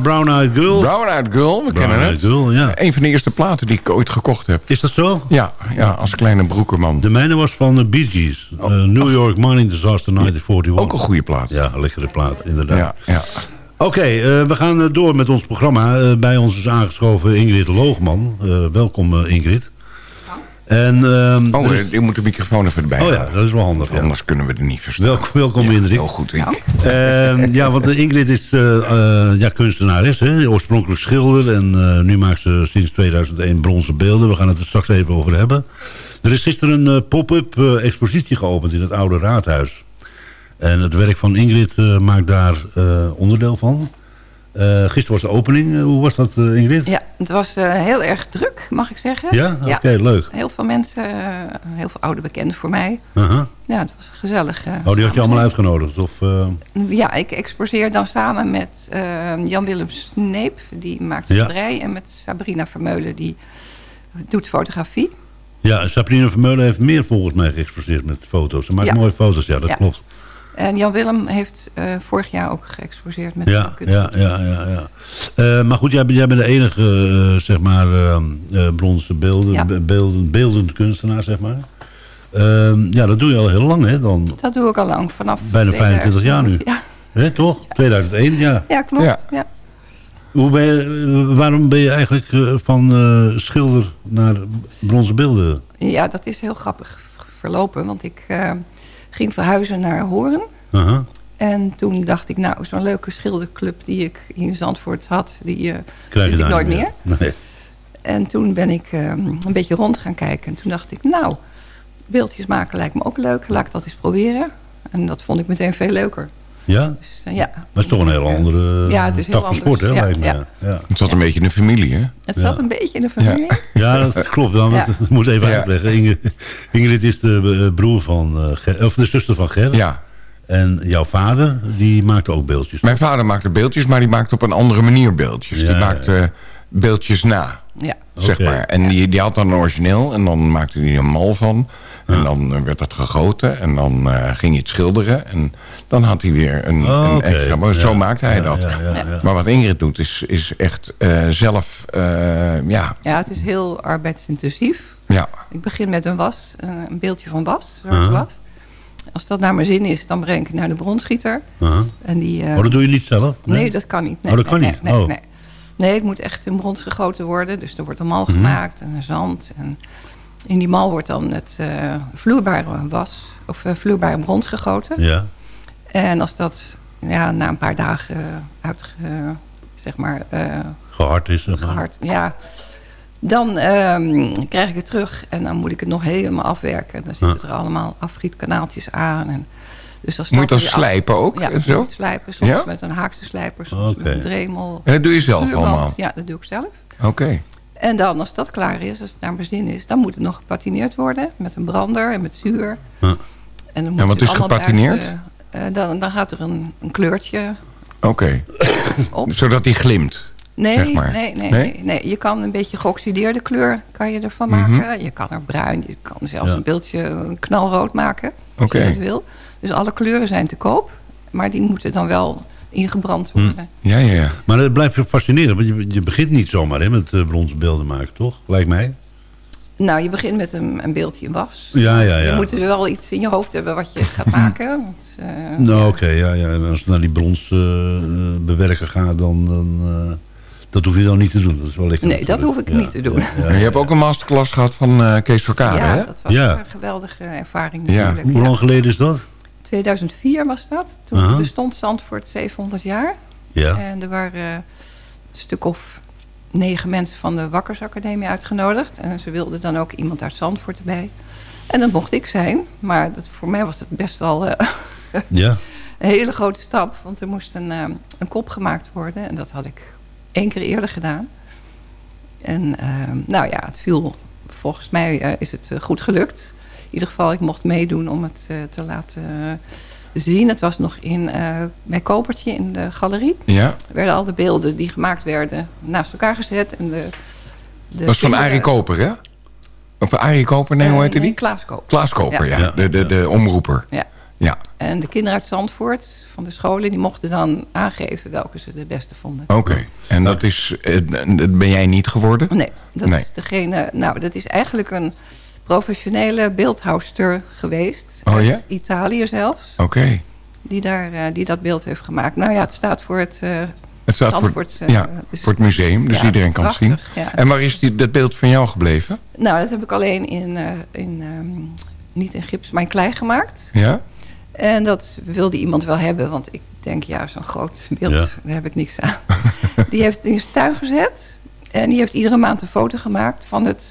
Brown, Brown Eyed Girl. Brown Eyed Girl, we kennen Eyed het. Girl, ja. Een van de eerste platen die ik ooit gekocht heb. Is dat zo? Ja, ja als kleine broekerman. De mijne was van de Bee Gees. Eh, New York Mining Disaster 1941. Oh. Ook een goede plaat. Ja, een lekkere plaat, inderdaad. Ja, ja. Oké, eh, we gaan eh, door met ons programma. Bij ons is aangeschoven Ingrid Loogman. Welkom Ingrid. En, ehm, Oh, er is- eh, moet de microfoon even erbij Oh ja, dat is wel handig. Ja. Anders kunnen we er niet verstaan. Welkom, welkom Ja, Ingrid. Heel goed, Ink. Ehm, ja, want eh, Ingrid is eh, eh, ja, kunstenares, hè? oorspronkelijk schilder. En nu maakt ze sinds 2001 bronzen beelden. We gaan het er straks even over hebben. Er is gisteren een pop-up expositie geopend in het Oude Raadhuis. En het werk van Ingrid maakt daar onderdeel van. Eh, gisteren was de opening. Eh, hoe was dat, eh, Ingrid? Ja, het was heel erg druk, mag ik zeggen. Ja? Oké, leuk. Heel veel mensen, heel veel oude bekenden voor mij. Aha. Ja, het was gezellig. Oh, die had je allemaal uitgenodigd? Of, Ja, ik exposeer dan samen met Jan-Willem Sneep, die maakt Ja. schilderij. En met Sabrina Vermeulen, die doet fotografie. Ja, Sabrina Vermeulen heeft meer volgens mij geëxposeerd met foto's. Ze maakt Ja. mooie foto's, ja, dat Ja. klopt. En Jan-Willem heeft eh, vorig jaar ook geëxposeerd met Ja, kunst. ja, ja, ja. ja. Eh, maar goed, jij, bent- jij bent de enige, eh, zeg maar, eh, eh, bronzen beelden, Ja. be- beelden, beeldend kunstenaar, zeg maar. Ehm, ja, dat doe je al heel lang, hè? Dan Dat doe ik al lang, vanaf... bijna 25 jaar nu. Ja, Hè, toch? 2001, ja. ja klopt. Ja. Ja. Hoe ben je, waarom ben je eigenlijk van eh, schilder naar bronzen beelden? Ja, dat is heel grappig verlopen. Want ik eh, ging verhuizen naar Horen. En toen dacht ik, nou, zo'n leuke schilderclub die ik in Zandvoort had, die vind ik nooit meer. Nee. En toen ben ik eh, een beetje rond gaan kijken. En toen dacht ik, nou, beeldjes maken lijkt me ook leuk. Laat ik dat eens proberen. En dat vond ik meteen veel leuker. Ja? Dus, eh, ja. Maar het is toch een heel andere Ja, het is tak heel van sport, hè? anders. Ja, lijkt me. ja. Ja. Het zat een beetje in de familie, hè? Het Ja. zat een beetje in de familie. Ja, dat klopt. Dan. Ja. Ik moet even Ja. uitleggen. Ingrid, Ingrid is de eh, broer van, eh, Ger- of de zuster van Ger. Ja. En jouw vader, die maakte ook beeldjes. Mijn vader maakte beeldjes, maar die maakte op een andere manier beeldjes. Ja, die ja, maakte beeldjes na, Ja. zeg maar. En die, die had dan een origineel en dan maakte hij een mal van. En dan eh, werd dat gegoten en dan eh, ging hij het schilderen. En dan had hij weer een, Oh, een oké. extra... Maar zo maakte hij ja, dat. ja, ja, ja. Maar wat Ingrid doet is, is echt eh, zelf... eh, ja, Ja, het is heel arbeidsintensief. ja. Ik begin met een was, een beeldje van was, was. Als dat naar mijn zin is, dan breng ik het naar de bronschieter. Aha. En die, eh, Oh, dat doe je niet zelf? nee? dat kan niet. Nee, Oh, dat kan nee, niet? Nee, nee, Oh. nee. Nee, het moet echt in brons gegoten worden. Dus er wordt een mal Mhm. gemaakt en een zand. En in die mal wordt dan het eh, vloeibare was of eh, vloeibare brons gegoten. Ja. En als dat ja, na een paar dagen uitge, zeg maar, eh, Gehard is het. gehard, ja, dan ehm, krijg ik het terug en dan moet ik het nog helemaal afwerken. Dan zitten er allemaal afgietkanaaltjes aan. En, dus als Moet dat dan af- slijpen ook Ja, en zo? slijpen. Soms Ja? met een haakse slijper, soms Oké. met een dremel. En dat doe je zelf Vuurband. allemaal? Ja, dat doe ik zelf. Oké. En dan, als dat klaar is, als het naar mijn zin is... dan moet het nog gepatineerd worden met een brander en met zuur. Ja. En dan moet Ja, wat is gepatineerd? buiten, eh, dan, dan gaat er een, een kleurtje Oké. op. Zodat hij glimt. Nee, zeg maar. nee, nee, Nee? Je kan een beetje geoxideerde kleur kan je ervan Mhm. maken. Je kan er bruin, je kan zelfs Ja. een beeldje knalrood maken. Als je dat wil. Dus alle kleuren zijn te koop. Maar die moeten dan wel ingebrand worden. Ja, ja, ja. Maar het blijft je fascineren, want je, je begint niet zomaar hè, met eh, bronzen beelden maken, toch? Lijkt mij. Nou, je begint met een, een beeldje in was. Ja, ja, ja. Je moet er wel iets in je hoofd hebben wat je gaat maken. Want, eh, Nou, oké, ja, ja. En als het naar die brons eh, eh, bewerker gaat, dan, dan, eh, Dat hoef je dan niet te doen. Dat is wel lekker. Nee, dat hoef ik niet te doen. Je hebt ook een masterclass gehad van eh, Kees Verkade, ja, hè? dat was Ja. een geweldige ervaring Ja. natuurlijk. Hoe ja. lang geleden is dat? 2004 was dat. Toen bestond Zandvoort 700 jaar. Ja. En er waren een stuk of negen mensen van de Wakkersacademie uitgenodigd. En ze wilden dan ook iemand uit Zandvoort erbij. En dat mocht ik zijn. Maar dat, voor mij was het best wel eh, Ja. een hele grote stap. Want er moest een, eh, een kop gemaakt worden. En dat had ik één keer eerder gedaan. En eh, nou ja, het viel. Volgens mij is het goed gelukt. In ieder geval, ik mocht meedoen om het eh, te laten eh, zien. Het was nog in, eh bij Kopertje in de galerie. Ja. werden al de beelden die gemaakt werden naast elkaar gezet. En de, de Dat is van Arie Koper, hè? Of Arie Koper, nee, hoe heette nee, die? Klaas Koper. Klaas Koper, ja. Ja. De, de, de omroeper. Ja. Ja, En de kinderen uit Zandvoort van de scholen... die mochten dan aangeven welke ze de beste vonden. oké. En dat is, ben jij niet geworden? Nee, dat Nee. is degene... Nou, dat is eigenlijk een professionele beeldhouwster geweest. Oh uit ja? Italië zelfs. Oké. Die, daar, eh, die dat beeld heeft gemaakt. Nou ja, het staat voor het... eh, Het staat voor, Zandvoortse, ja, dus- voor het museum, dus Ja, iedereen kan het zien. ja. En waar is die, dat beeld van jou gebleven? Nou, dat heb ik alleen in... eh, in ehm, niet in gips, maar in klei gemaakt. Ja? En dat wilde iemand wel hebben, want ik denk, ja, zo'n groot beeld, Ja. daar heb ik niks aan. die heeft het in zijn tuin gezet. En die heeft iedere maand een foto gemaakt van het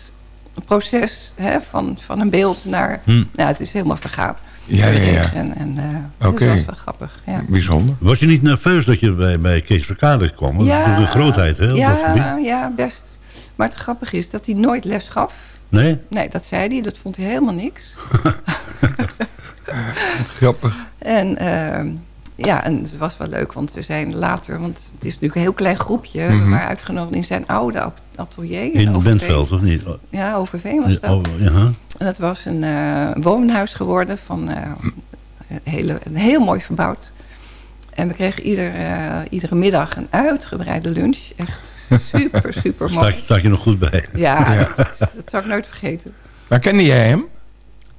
proces hè, van, van een beeld naar... Hm. Nou, het is helemaal vergaan. Ja, ja, ja. En, en, eh, Oké. Dus dat was wel grappig, ja. Bijzonder. Was je niet nerveus dat je bij, bij Kees Verkade kwam? Is natuurlijk een grootheid, hè? Ja, ja, best. Maar het grappige is dat hij nooit les gaf. Nee? Nee, dat zei hij. Dat vond hij helemaal niks. Grappig. En ehm, ja, en het was wel leuk, want we zijn later... want het is natuurlijk een heel klein groepje... Mhm. we waren uitgenodigd in zijn oude at- atelier. In. Bentveld, of niet? Ja, Overveen was dat. Oh, ja. En het was een eh, woonhuis geworden van eh, een, hele, een heel mooi verbouwd. En we kregen ieder, eh, iedere middag een uitgebreide lunch. Echt super, super mooi. sta je nog goed bij? Ja, Ja. Dat, dat zal ik nooit vergeten. Maar kende jij hem?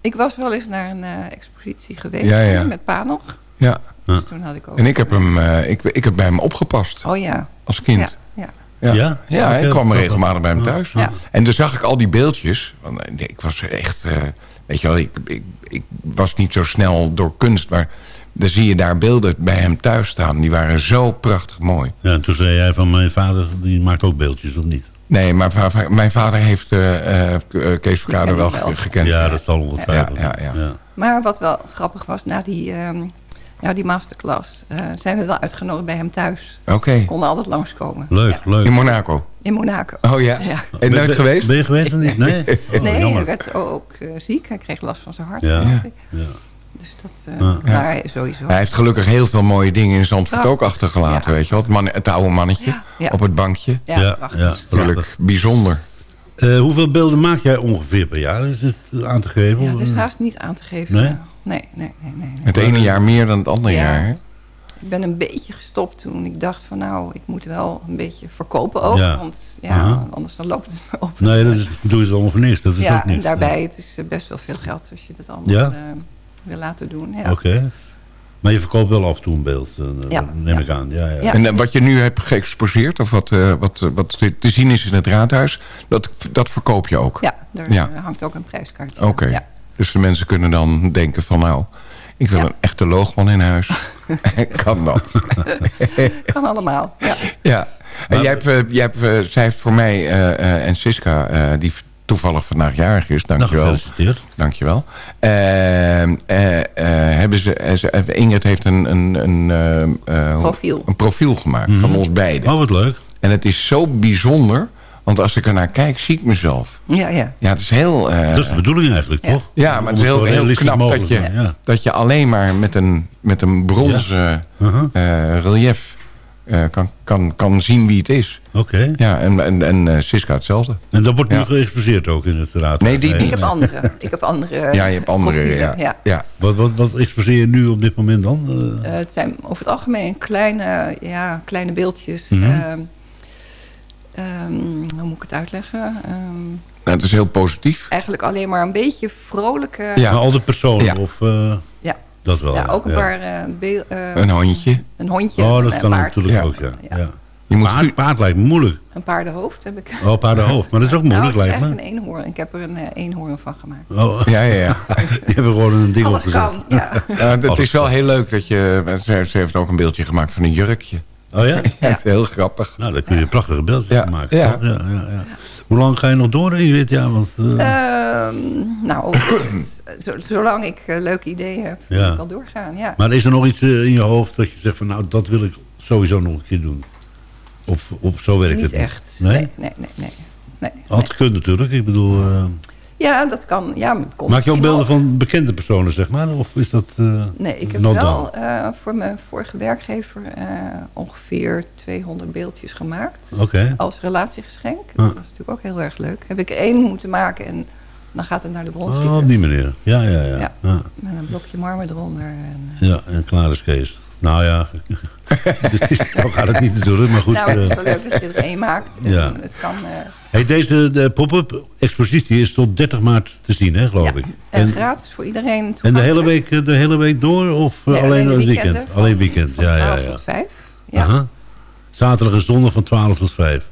Ik was wel eens naar een eh, expositie geweest Ja, ja. met Pa nog. Ja. Dus toen had ik ook... En ik heb, hem, eh, ik, ik heb bij hem opgepast. Oh ja. Als kind. Ja, ja. Ja, Ja? ja, Oké, ik kwam regelmatig bij hem thuis. Ja. En toen zag ik al die beeldjes. Want, eh, nee, ik was echt... eh, weet je wel, ik, ik, ik was niet zo snel door kunst. Maar dan zie je daar beelden bij hem thuis staan. Die waren zo prachtig mooi. Ja, en toen zei jij van mijn vader, die maakt ook beeldjes, of niet? Nee, maar mijn vader heeft eh, eh, Kees Verkade wel ge- gekend. Ja, dat zal ongetwijfeld. Ja, ja, ja. Maar wat wel grappig was, na die, ehm, na die masterclass... eh, zijn we wel uitgenodigd bij hem thuis. Oké. Konden altijd langskomen. Leuk, leuk. In Monaco. In Monaco. Oh ja? Ja. En nooit Ben- geweest? Ben je geweest of niet? Nee? Oh, nee, jammer. hij werd ook eh, ziek. Hij kreeg last van zijn hart. Ja. Ja. Dus dat... eh Ja. Maar sowieso. Hij heeft gelukkig heel veel mooie dingen in Zandvoort ook achtergelaten. Weet je wel? Het, man, het oude mannetje Ja, ja. op het bankje. Ja, Ja, ja, Natuurlijk bijzonder. Eh, hoeveel beelden maak jij ongeveer per jaar? Is het aan te geven? Ja, dat is haast niet aan te geven. Nee? Nee, nee, nee. nee. Het ene jaar meer dan het andere Ja. jaar. Hè? Ik ben een beetje gestopt toen ik dacht van nou, ik moet wel een beetje verkopen ook. Ja. Want ja, Aha. anders dan loopt het me op. Nee, dat is, doe je allemaal voor niks. Dat is ja, ook niks. en daarbij, het is eh, best wel veel geld als je dat allemaal Ja? eh, wil laten doen. Ja. Oké. Maar je verkoopt wel af en toe een beeld, eh, Ja. neem ik aan. Ja, ja. Ja. En wat je nu hebt geëxposeerd, of wat, eh, wat, wat te zien is in het raadhuis, dat, dat verkoop je ook? Ja, daar Ja. hangt ook een prijskaartje. Oké. Ja. Dus de mensen kunnen dan denken van nou, ik wil Ja. een echte loogman in huis. kan dat? Kan allemaal. Ja. ja. En jij hebt, eh, jij hebt, eh, zij heeft voor mij eh, eh, en Siska, eh, die toevallig vandaag jarig is, Nou, dankjewel. gefeliciteerd. Dankjewel. Eh, hebben ze, Ingrid heeft een, een, een, Profiel. een profiel gemaakt van ons beiden. Oh, wat leuk. En het is zo bijzonder, want als ik er naar kijk, zie ik mezelf. Ja, ja. Ja, het is heel... eh, Dat is de bedoeling eigenlijk, Ja. toch? ja, maar het is heel, heel knap dat je, ja. dat je alleen maar met een, met een bronzen Uh-huh. eh, relief eh, kan, kan, kan zien wie het is. Oké. Ja, en, en, en Siska hetzelfde. En dat wordt nu Ja. geëxposeerd ook in het raad. Nee, die Ik heb andere. Ik heb andere Ja, je hebt andere. Ja. ja. Ja. Wat, wat, wat exposeer je nu op dit moment dan? Het zijn over het algemeen kleine, ja, kleine beeldjes. Mhm. Ehm, ehm, hoe moet ik het uitleggen? Ehm, Nou, het is heel positief. eigenlijk alleen maar een beetje vrolijke... Ja. Maar al de personen Ja. of... eh, Ja. dat wel. Ja, ook een ja. paar... eh, beel- eh, Een hondje. Een hondje. Oh, dat kan paard. natuurlijk Ja. ook, ja. Ja. ja. Je moet paard, paard lijkt me moeilijk. Een paardenhoofd heb ik. Oh, paardenhoofd. Maar dat is ook moeilijk, nou, het is lijkt me. een eenhoorn. Ik heb er een eenhoorn van gemaakt. Oh. Ja, ja, ja. Die hebben gewoon een ding Alles opgezet. kan, ja. Ja, het is wel heel leuk dat je... Ze heeft ook een beeldje gemaakt van een jurkje. Oh ja? Het is heel grappig. Nou, dan kun je prachtige beeldjes Ja, van maken. ja. Ja, ja, ja. Hoe lang ga je nog door, Ingrid? Ja, want, eh, Ehm, nou, zo- zolang ik eh, leuke ideeën heb, Ja. wil ik wel doorgaan. Ja. Maar is er nog iets eh, in je hoofd dat je zegt van... nou, dat wil ik sowieso nog een keer doen? Of, of zo werkt Niet het niet? echt. Nee? Nee, nee, nee. nee. nee. Had gekund natuurlijk. Ik bedoel... Ja, dat kan. Ja, maar het komt maak je ook beelden van bekende personen, zeg maar? Of is dat... eh, Nee, ik heb wel eh, voor mijn vorige werkgever eh, ongeveer 200 beeldjes gemaakt. Oké. Als relatiegeschenk. Ja. Dat was natuurlijk ook heel erg leuk. Heb ik er één moeten maken en dan gaat het naar de Oh, bronstichter. op die manier. Ja, ja, ja. Ja. ja. ja. Met een blokje marmer eronder. En, en klaar is Kees. Nou ja, dus is- zo gaat het niet natuurlijk, maar goed. nou, het is eh, wel leuk dat je er één maakt. Ja. Het kan, eh, hey, deze de pop-up expositie is tot 30 maart te zien, hè, geloof ik. en gratis voor iedereen. En de hele week, eh, de hele week door of eh, Nee, alleen het weekend? van- alleen weekend, ja, ja, 12 ja. tot 5. Ja. Aha. Zaterdag en zondag van 12 tot 5.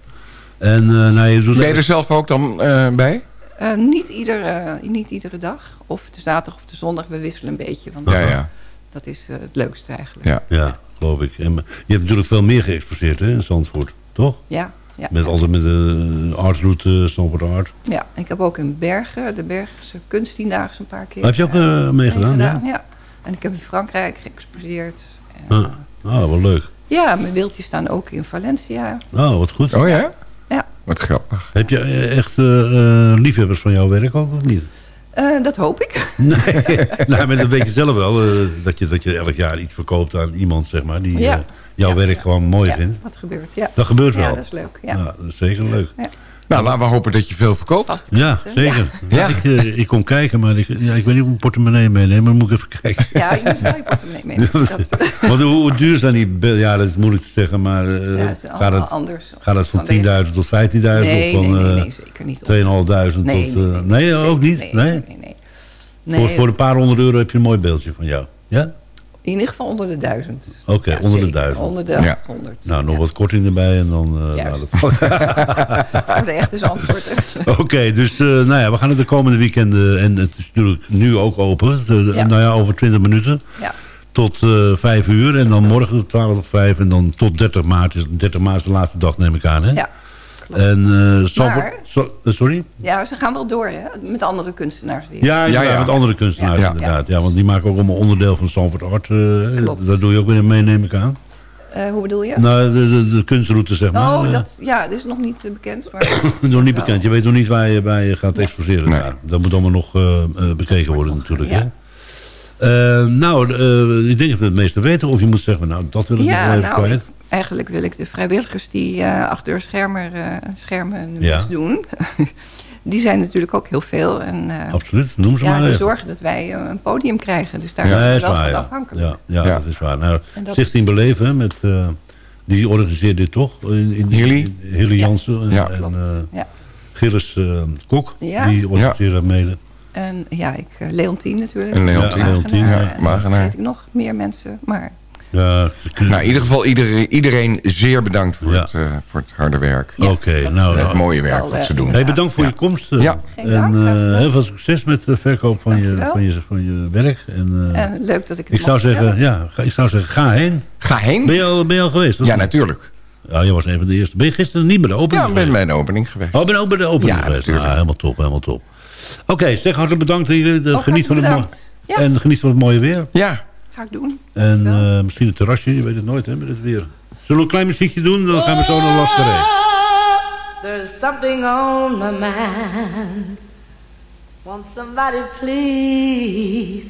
En eh nou, je doet Ben je er zelf ook dan eh, bij? Eh, niet, ieder, eh, niet iedere dag. Of de zaterdag of de zondag. We wisselen een beetje. Want Ja, ja. Dat is eh, het leukste eigenlijk. Ja. Ja, geloof ik. En, je hebt natuurlijk veel meer geëxposeerd hè, in Zandvoort, toch? Ja, ja. Met altijd met de artroute, Zandvoort Art. Ja, ik heb ook in Bergen, de Bergse kunstdiendaagse een paar keer. Heb je ook, eh, eh, meegedaan, ja? ja? En ik heb in Frankrijk geëxposeerd. Ah, ah, wel leuk. Ja, mijn beeldjes staan ook in Valencia. Oh, wat goed. Oh ja? Ja. Wat grappig. Heb je eh, echt eh, eh, liefhebbers van jouw werk ook, of niet? Eh, dat hoop ik. Nee, nou, maar dat weet je zelf wel. eh, dat, je, dat je elk jaar iets verkoopt aan iemand, zeg maar, die Ja. eh, jouw werk gewoon mooi Ja, vindt. wat gebeurt, ja. Dat gebeurt wel. Ja, dat is leuk. Ja. dat is zeker leuk. Nou, laten we hopen dat je veel verkoopt. Ja, zeker. Ja. Ik, eh, ik kom kijken, maar ik, ja, ik weet niet of ik portemonnee meeneem, maar dan moet ik even kijken. Ja, je moet wel je portemonnee meenemen. Want hoe, hoe duur zijn die beelden? Ja, dat is moeilijk te zeggen, maar eh, Ja, het is gaat, allemaal het, anders. gaat het van Van deze- 10.000 tot 15.000? Nee, of van nee, nee, eh, nee, zeker niet. 2.500 Nee, tot... nee, eh, nee, ook niet? Nee, nee, nee, nee. Voor, voor een paar honderd euro heb je een mooi beeldje van jou. Ja? In ieder geval onder de duizend. Oké, Ja, onder de duizend. Onder de Ja. 800. Nou, nog wat korting erbij en dan... eh, nou, dat... Voor de echte zandvoorters. Oké, dus eh, nou ja, we gaan het de komende weekenden... en het is natuurlijk nu ook open. De- Ja. Nou ja, over 20 minuten. Ja. Tot eh 5 uur. En dan morgen 12 tot 5. En dan tot 30 maart. Is, 30 maart is de laatste dag, neem ik aan. Hè? Ja, En, eh, Maar- eh, sorry? Ja, ze gaan wel door, hè? Met andere kunstenaars weer. Ja, ja, ja. met andere kunstenaars Ja. inderdaad. Ja. want die maken ook allemaal onderdeel van Stanford Art. eh, Klopt. dat doe je ook weer mee, neem ik aan. Eh, hoe bedoel je? Nou, de, de, de kunstroute, zeg maar. oh, dat, ja, dat is nog niet bekend. Maar nog niet bekend. Je weet nog niet waar je, je gaat exposeren. Nee. daar. Dat moet allemaal nog eh, eh, bekeken worden natuurlijk. Ja. Hè? Nou, eh, ik denk dat we het meeste weten. Of je moet zeggen, nou, dat wil ik nog ja, even nou, kwijt. Eigenlijk wil ik de vrijwilligers die eh, achter schermen, eh, schermen nu Ja. doen... die zijn natuurlijk ook heel veel. En, eh, Absoluut, noem ze ja, maar even. zorgen dat wij een podium krijgen. Dus daar Ja, zijn we is wel waar, van ja. afhankelijk. Ja, ja, Ja. dat is waar. Nou, En dat Stichting Beleven, hè, met, eh, die organiseert dit toch? In, in, Hilly? in- Hilly Ja. Jansen en, Ja. en eh. Gilles eh, Kok. Ja. Die organiseren dat mede. En ja, ik, Leontien natuurlijk. En Leontien. Ja, Leontien, Wagenaar. ja, En Wagenaar. weet ik nog meer mensen. Maar Ja, Nou, in ieder geval iedereen, iedereen zeer bedankt voor, Ja. het, eh, voor het harde werk. Oké, nou, Het nou. mooie werk wel, wat eh, ze doen. Hey, bedankt voor je komst. eh, Ja. En eh, heel veel succes met de verkoop van je, van, je, van je werk. En, eh, en leuk dat ik het ik, zou zeggen, ja, ga- ik zou zeggen, ga heen. Ga heen. Ben je al, ben je al geweest? Ja, natuurlijk. Ja, je was een van de eerste. Ben je gisteren niet bij de opening Ja, ik ben bij de opening geweest. Oh, ben je ook bij de opening Ja, geweest? natuurlijk. Ah, helemaal top, helemaal top. Oké, zeg hartelijk bedankt. eh, Ook geniet van het. Ja. En geniet van het mooie weer. Ja, Ga ik doen. En Dankjewel. eh, misschien het terrasje, je weet het nooit hè, met het weer. Zullen we een klein muziekje doen? Dan gaan we zo naar Laskeree. There's something on my mind. Want somebody please,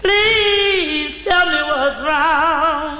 please tell me what's wrong.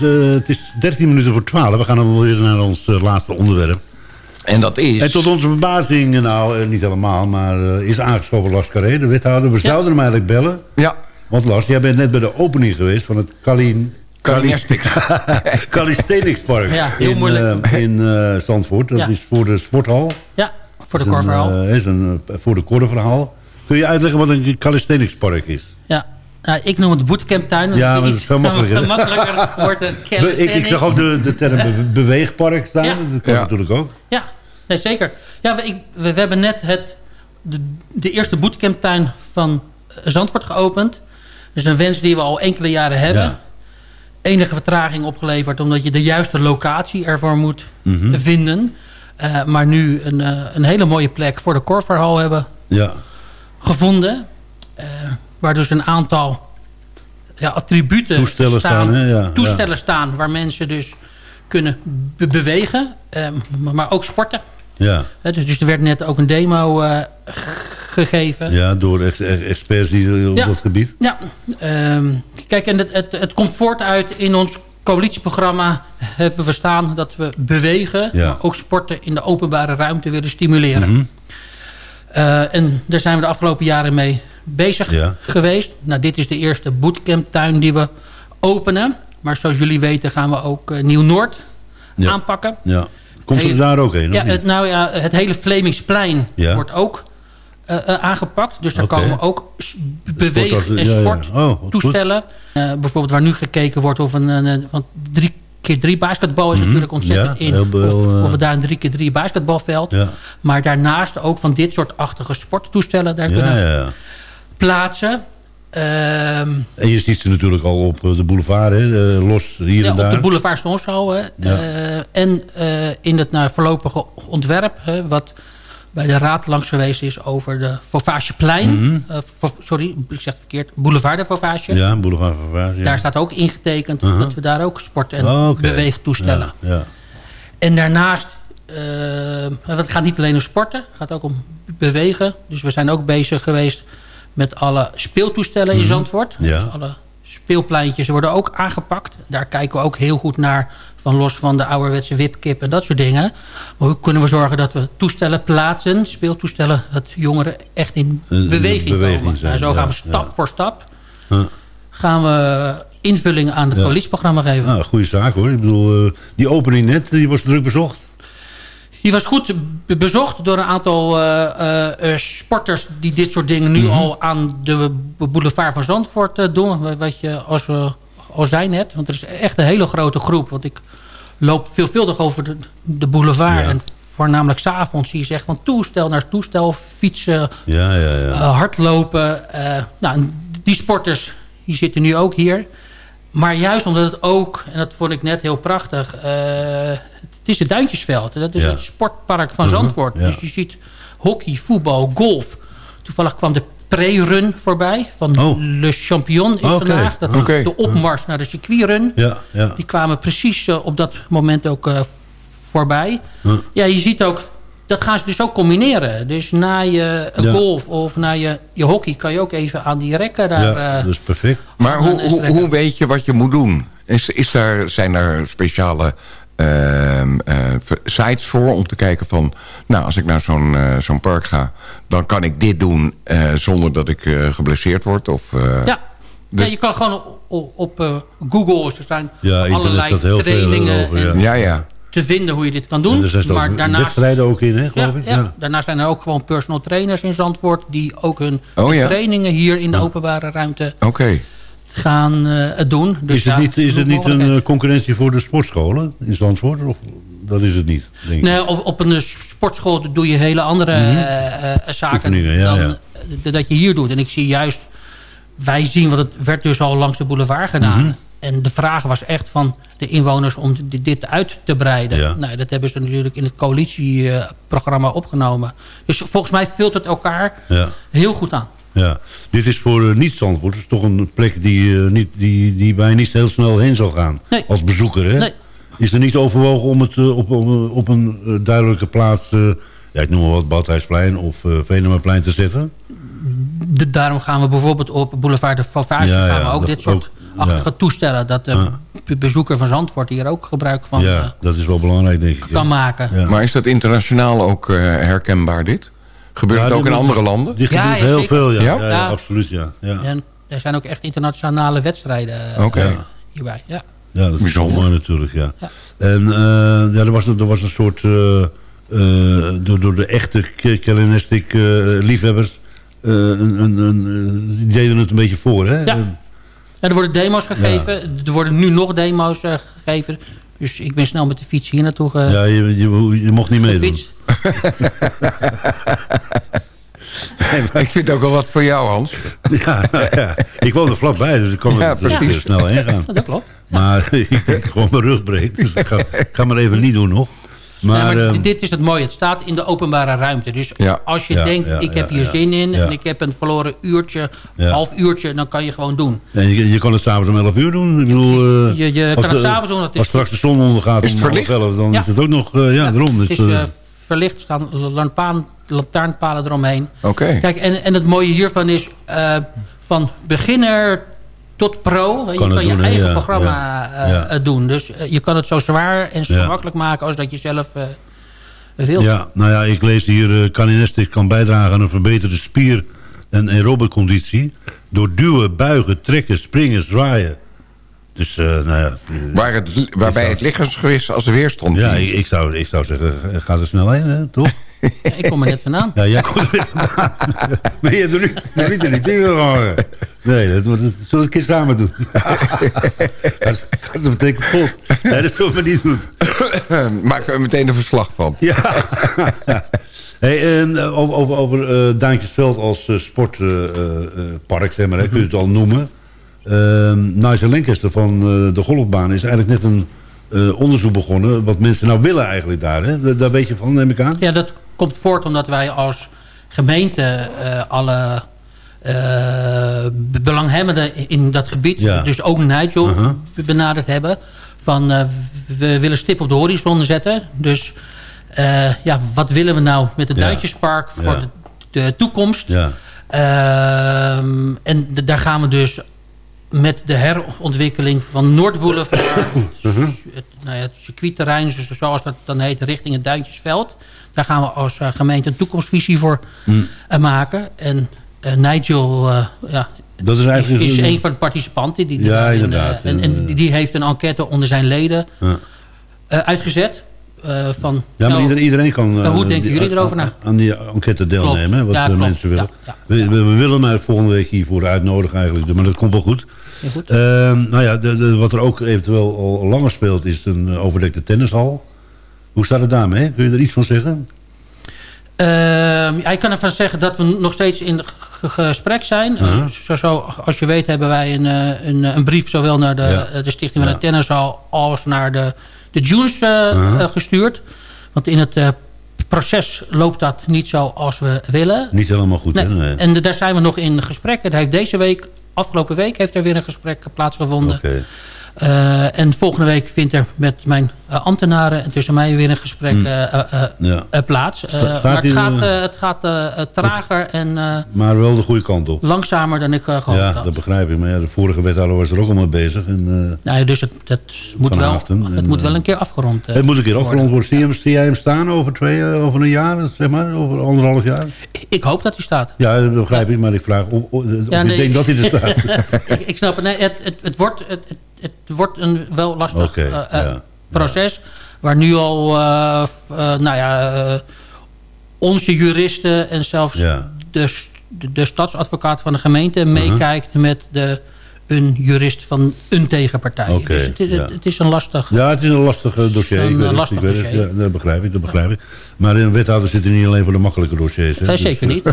We- eh, het is 13 minuten voor 12. We gaan dan weer naar ons eh, laatste onderwerp. En dat is... En tot onze verbazing, nou eh, niet helemaal, maar eh, is aangeschoven Lars Carré, de wethouder. We zouden hem eigenlijk bellen. Ja. Want Lars, jij bent net bij de opening geweest van het Kalin... Calisthenics Park Ja, heel in, moeilijk. in eh, Zandvoort. Dat Ja. is voor de sporthal. Ja, voor de korverhal. is een, voor de korverhal. Kun je uitleggen wat een calisthenics park is? Ja. Nou, ik noem het bootcamptuin. Ja, het maar dat is veel makkelijker. makkelijker wordt ik, ik zag ook de, de term be- beweegpark staan. Ja. Dat kan Ja. natuurlijk ook. Ja, nee, zeker. Ja, we, ik, we, we hebben net het, de, de eerste bootcamptuin van Zandvoort geopend. Dus een wens die we al enkele jaren hebben. Ja. Enige vertraging opgeleverd omdat je de juiste locatie ervoor moet Mhm. vinden. Eh, maar nu een, eh, een hele mooie plek voor de korverhal hebben Ja. gevonden. eh, waar dus een aantal ja, attributen Toestellen staan, hè? Ja, toestellen staan waar mensen dus kunnen be- bewegen. eh, maar- ook sporten. Ja. Dus dus er werd net ook een demo eh, gegeven. ja, door ex- ex- experts die op Ja. dat gebied. Ja, ehm, kijk, en het, het, het komt voort uit in ons coalitieprogramma hebben we staan dat we bewegen, Ja. maar ook sporten in de openbare ruimte willen stimuleren. Mhm. Eh, en daar zijn we de afgelopen jaren mee bezig Ja. geweest. Nou, dit is de eerste bootcamptuin die we openen. Maar zoals jullie weten gaan we ook eh, Nieuw-Noord Ja. aanpakken. Ja. Komt Heel- daar ook heen? Ja, het, nou ja, het hele Vlemingsplein Ja. wordt ook eh, eh, aangepakt. Dus daar Oké. komen ook beweeg- en ja. Oh, sporttoestellen. Eh, bijvoorbeeld waar nu gekeken wordt of een, een, want drie keer drie basketbal is Mhm. natuurlijk ontzettend in. heel veel, of, of we daar een drie keer drie basketbalveld. Maar daarnaast ook van dit soort achtige sporttoestellen daar kunnen ja, ja. Plaatsen. Ehm, En je ziet ze natuurlijk al op eh, de boulevard, hè, eh, los hier ja, en op daar. de boulevard. Ja. Eh, en in het nou, voorlopige ontwerp... Hè, wat bij de raad langs geweest is over de Fauvageplein. Mhm. Eh, Fau- sorry, ik zeg het verkeerd. Boulevard de Fauvage. Ja, boulevard ja. Daar staat ook ingetekend dat we daar ook sport- en Oh, oké. beweegtoestellen. Ja, ja. En daarnaast, het gaat niet alleen om sporten, het gaat ook om bewegen. Dus we zijn ook bezig geweest met alle speeltoestellen in Mhm. Zandvoort. Ja. Dus alle speelpleintjes worden ook aangepakt. Daar kijken we ook heel goed naar, van los van de ouderwetse wipkip en dat soort dingen. Maar hoe kunnen we zorgen dat we toestellen plaatsen, speeltoestellen, dat jongeren echt in In beweging, beweging komen. zijn, Nou, zo ja, gaan we stap ja. voor stap gaan we invulling aan het coalitieprogramma geven. Nou, goede zaak hoor. Ik bedoel, eh, die opening net, die was druk bezocht. Die was goed be- bezocht door een aantal eh, eh, eh, sporters... die dit soort dingen nu Mhm. al aan de boulevard van Zandvoort doen. Wat je als al zei net. Want er is echt een hele grote groep. Want ik loop veelvuldig over de, de boulevard. Ja. En voornamelijk s'avonds zie je echt van toestel naar toestel. Fietsen, Ja, ja, ja. eh, hardlopen. nou, die sporters die zitten nu ook hier. Maar juist omdat het ook, en dat vond ik net heel prachtig... het is het Duintjesveld. Dat is Ja. het sportpark van Mhm, Zandvoort. ja. Dus je ziet hockey, voetbal, golf. Toevallig kwam de pre-run voorbij van Oh. Le Champion is vandaag. Dat de opmars naar de circuitrun. Ja, ja. Die kwamen precies eh, op dat moment ook eh, voorbij. Huh. Ja, je ziet ook, dat gaan ze dus ook combineren. Dus na je eh, Ja. golf of na je, je hockey kan je ook even aan die rekken daar... ja, dat is perfect. Maar hoe, hoe, hoe weet je wat je moet doen? Is, is daar, zijn er speciale sites voor om te kijken van... nou, als ik naar zo'n eh, zo'n park ga... dan kan ik dit doen eh, zonder dat ik eh, geblesseerd word? Of, eh, ja. dus- ja, je kan gewoon op, op eh, Google, er zijn Ja, allerlei staat heel veel trainingen over, ja. en ja, ja. te vinden hoe je dit kan En doen. er zijn maar daarnaast, wedstrijden ook in, hè, geloof ja, ik? ja, daarnaast zijn er ook gewoon personal trainers in Zandvoort... die ook hun Oh, ja. trainingen hier in de openbare ruimte Oké. Gaan eh, doen. Dus Is het ja, niet, is het niet een eh, concurrentie voor de sportscholen in Zandvoort? Of dat is het niet, denk ik? Nee, op, op een eh, sportschool doe je hele andere Mhm. zaken ja, dan ja. dat je hier doet. En ik zie juist, wij zien, want het werd dus al langs de boulevard gedaan. Mhm. En de vraag was echt van de inwoners om dit, dit uit te breiden. Ja. Nou, dat hebben ze natuurlijk in het coalitieprogramma opgenomen. Dus volgens mij vult het elkaar heel goed aan. Ja, dit is voor eh, niet-Zandvoort. Het is toch een plek die, eh, niet, die, die waar je niet heel snel heen zal gaan. Nee. Als bezoeker, hè? Nee. Is er niet overwogen om het eh, op, op, op een duidelijke plaats... eh, ja, ik noem maar wat, Badhuisplein of eh Venemaplein te zetten? De- daarom gaan we bijvoorbeeld op Boulevard de Fauvage Ja, gaan ja, we ook dit soort ook, drone-achtige toestellen. Dat de be- bezoeker van Zandvoort hier ook gebruik van ja, dat is wel belangrijk, denk ik. kan maken. Ja. Maar is dat internationaal ook eh, herkenbaar, dit? Gebeurt Ja, het ook in andere landen? Ja, gebeurt ja, heel zeker. veel, ja. Ja? Ja, ja, Ja. absoluut, ja. ja. En er zijn ook echt internationale wedstrijden eh, hierbij. Ja. Ja, dat is Bijzonder. mooi natuurlijk, ja. Ja. En eh, ja, er, was, er was een soort... eh, eh, door, door de echte Kalinistic liefhebbers... eh, een, een, een, die deden het een beetje voor, hè? Ja. Ja, er worden demo's gegeven. Er worden nu nog demo's gegeven. Dus ik ben snel met de fiets hier naartoe Ja, je, je, je mocht niet meedoen. gefietst. Ik vind het ook wel wat voor jou, Hans. Ja, ja. Ik woon er vlakbij, dus ik kon Ja, er dus precies. er snel heen gaan. Dat klopt. Maar ik denk gewoon mijn rug breekt. Dus ik ga, ik ga maar even niet doen nog. Maar, ehm, dit is het mooie. Het staat in de openbare ruimte. Dus Ja. als je Ja, denkt, ja, ik heb hier ja. zin in... Ja. en ik heb een verloren uurtje, Ja. half uurtje... dan kan je gewoon doen. en je, je kan het s'avonds om 11 uur doen. Ik bedoel, eh, Je- je als kan het s'avonds is- Als straks de zon ondergaat Is om het half verlicht? 11, dan Ja. is het ook nog... eh, ja, daarom. Het Dus, is eh, eh, verlicht, er staan lantaarn, lantaarnpalen eromheen. Oké. Kijk, en, en het mooie hiervan is... eh, van beginner tot pro. Je Kan kan, je doen, hè? eigen Ja, programma ja, eh, ja. doen. Dus eh, je kan het zo zwaar en zo Ja. makkelijk maken... als dat je zelf eh wilt. ja, nou ja, ik lees hier... eh Caninestics kan bijdragen aan een verbeterde spier- en aerobe-conditie... door duwen, buigen, trekken, springen, zwaaien. Dus, eh, nou ja... Waar het, waarbij het lichaamsgewicht als de weerstand Ja, ik, ik, zou, ik zou zeggen, ga er snel heen, hè, toch? Ik kom er net vandaan. Ja, jij komt er even vandaan. Ben je er nu, er niet in gehangen? Nee, dat, moet- dat zullen we het een keer samen doen. Het meteen kapot. Nee, dat zullen we niet doen. Maak er meteen een verslag van. Ja. Hey, en eh, over, over, over eh, Duintjesveld als eh, sportpark, zeg maar, hè, kun je het al noemen. Ehm Nigel Lancaster van eh, de golfbaan is eigenlijk net een eh, onderzoek begonnen... wat mensen nou willen eigenlijk daar. Hè? Daar, daar weet je van, neem ik aan. Ja, dat komt voort omdat wij als gemeente eh, alle eh, be- belanghebbenden in dat gebied, Ja. dus ook Nigel, Uh-huh. benaderd hebben. Van uh, we willen stip op de horizon zetten. Dus ja, wat willen we nou met het Ja. Duintjespark voor de, de toekomst? Ehm, en daar gaan we dus met de herontwikkeling van Noordboulevard... het, nou ja, het circuitterrein, zo- zoals dat dan heet, richting het Duintjesveld. Daar gaan we als eh, gemeente een toekomstvisie voor Mm. eh, maken. En eh, Nigel ja, Dat is eigenlijk... is een van de participanten. Die, die Ja, inderdaad. en, en die- heeft een enquête onder zijn leden Ja. uitgezet. van, Ja, maar nou, iedereen, kan nou, hoe denken die- jullie erover na? aan die enquête deelnemen, hè, wat Ja, de klopt. mensen willen. Ja, We, we, we willen maar volgende week hiervoor uitnodigen eigenlijk, maar dat komt wel goed. Goed. Ehm, nou ja, de, de, wat er ook eventueel al, langer speelt is een overdekte tennishal. Hoe staat het daarmee? Kun je er iets van zeggen? Ja, ik kan ervan zeggen dat we nog steeds in gesprek zijn. Eh, zo, zo, als je weet hebben wij een, eh, een, een brief zowel naar de, Ja. eh, de Stichting van de Tennishal als naar de, de Junes eh, gestuurd. Want in het proces loopt dat niet zo als we willen. Niet helemaal goed, Nee. hè? Nee. En daar zijn we nog in gesprek. Er heeft deze week, afgelopen week, heeft er weer een gesprek plaatsgevonden. Eh, en volgende week vindt er met mijn eh, ambtenaren en tussen mij weer een gesprek Hmm. eh, Ja. plaats. Maar het gaat, het gaat trager en Maar wel de goede kant op. langzamer dan ik gehoopt Ja, had. dat begrijp ik. Maar ja, de vorige wethouder was er ook al mee bezig. En, Nou ja, dus het, het, moet, wel, Haften het en, moet wel een keer afgerond eh, het moet een keer afgerond worden. Zie, hem, zie jij hem staan over, twee, over een jaar, zeg maar? Over anderhalf jaar? Ik hoop dat hij staat. Ja, dat begrijp ik, maar ik vraag of, of, of Ja, je denkt dat hij er staat. ik, ik snap het. Nee, het, het, het, wordt, het, het, wordt een wel lastig eh, eh, ja. proces. Waar nu al eh, nou ja, onze juristen en zelfs Ja. de, de, de stadsadvocaat van de gemeente meekijkt met de, een jurist van een tegenpartij. Oké, dus het, ja. het, het is een lastig... Ja, het is een lastig dossier. Een, lastig het. dossier. Ja, dat begrijp ik, dat begrijp ik. Maar in een wethouder zitten niet alleen voor de makkelijke dossiers. Hè? Dus, zeker niet.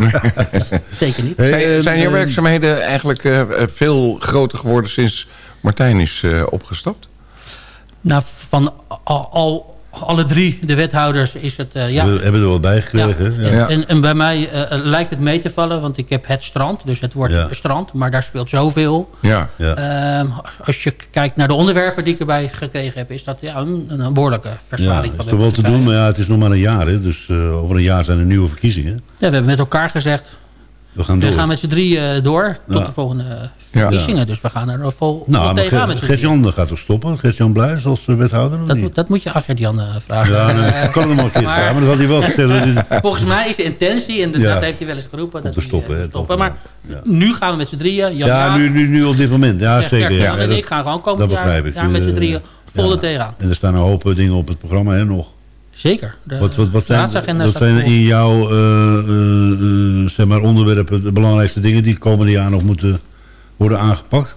zeker niet. Hey, Zijn, en, zijn jouw eh, werkzaamheden eigenlijk veel groter geworden sinds Martijn is eh, opgestapt? Nou, van al, al- alle drie de wethouders is het... eh, ja, We hebben er wel bij gekregen. Ja. en, en bij mij eh, lijkt het mee te vallen, want ik heb het strand. Dus het wordt Ja. strand, maar daar speelt zoveel. Ja. Ja. Ehm, als je kijkt naar de onderwerpen die ik erbij gekregen heb... is dat ja, een, een behoorlijke dat van is toch wel te de doen, maar ja, het is nog maar een jaar. Hè? Dus eh, over een jaar zijn er nieuwe verkiezingen. Ja, we hebben met elkaar gezegd... We gaan We door. gaan met z'n drieën door tot Ja. de volgende Ja. verkiezingen. Dus we gaan er nog vol, Nou, tegenaan met z'n. Gert-Jan gaat toch stoppen? Gert-Jan Bluis als eh, wethouder? of Dat, niet? moet- dat moet je Agert-Jan eh, vragen. Ja, nee, ik kan hem al een keer Maar- vragen, maar dat had hij wel Volgens mij is de intentie, en dat Ja. heeft hij wel eens geroepen, dat te stoppen, eh, stoppen. Maar nu gaan we met z'n drieën. Jan Ja, nu, nu, nu op dit moment. Ja, zeker. Ja, en dat- ik gaan gewoon komend jaar, met z'n Eh, drieën vol ja. er tegenaan. En er staan een hoop eh, dingen op het programma, hè, nog. Zeker. De Wat, wat, wat zijn, wat in jouw eh, eh, eh, zeg maar onderwerpen de belangrijkste dingen die komende jaar nog moeten worden aangepakt?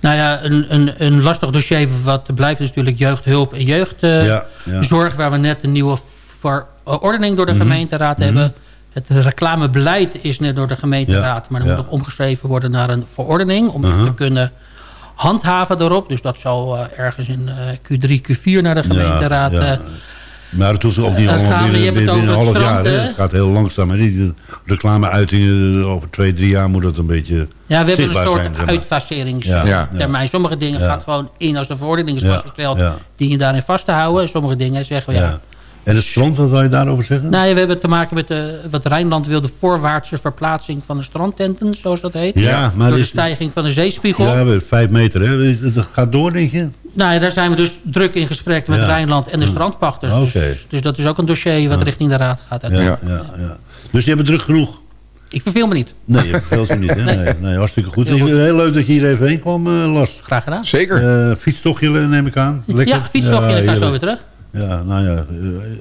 Nou ja, een, een, een lastig dossier wat blijft is natuurlijk jeugdhulp en jeugdzorg. Ja, ja. waar we net een nieuwe verordening door de Mhm. gemeenteraad hebben. Het reclamebeleid is net door de gemeenteraad. Maar Ja. moet nog omgeschreven worden naar een verordening. Om Uh-huh. te kunnen handhaven daarop. Dus dat zal ergens in eh, Q3, Q4 naar de gemeenteraad. Eh, Maar het hoeft ook niet Eh, allemaal binnen, binnen een half het jaar. hè. Het gaat heel langzaam. Hè. Die reclameuitingen eh, over twee, drie jaar moet dat een beetje Ja, we hebben een soort zijn, zeg maar. uitfaseringstermijn. Ja, ja. Sommige dingen Ja. gaat gewoon in als de verordening is Ja, vastgesteld. ja. Die je daarin vast te houden. Sommige dingen zeggen we ja. Ja. En het strand, wat wil je daarover zeggen? Nou ja, we hebben te maken met de, wat Rijnland wil, de voorwaartse verplaatsing van de strandtenten, zoals dat heet. Ja, maar Door de is- stijging van de zeespiegel. Ja, we- vijf meter. Hè. Het gaat door, denk je? Nou ja, daar zijn we dus druk in gesprek met Ja. Rijnland en de strandpachters. Oké. Dus, dus dat is ook een dossier wat Ja. richting de raad gaat. Ja, ja, ja. Dus je hebt druk genoeg? Ik verveel me niet. Nee, je verveelt je niet. Hè? Nee. Nee. Nee, hartstikke goed. Heel goed. Heel leuk dat je hier even heen kwam, eh, Lars. Graag gedaan. Zeker. Eh, fietstochtje neem ik aan. Lekker. Ja, fietstochtje en ik ga zo weer terug. Ja, nou ja.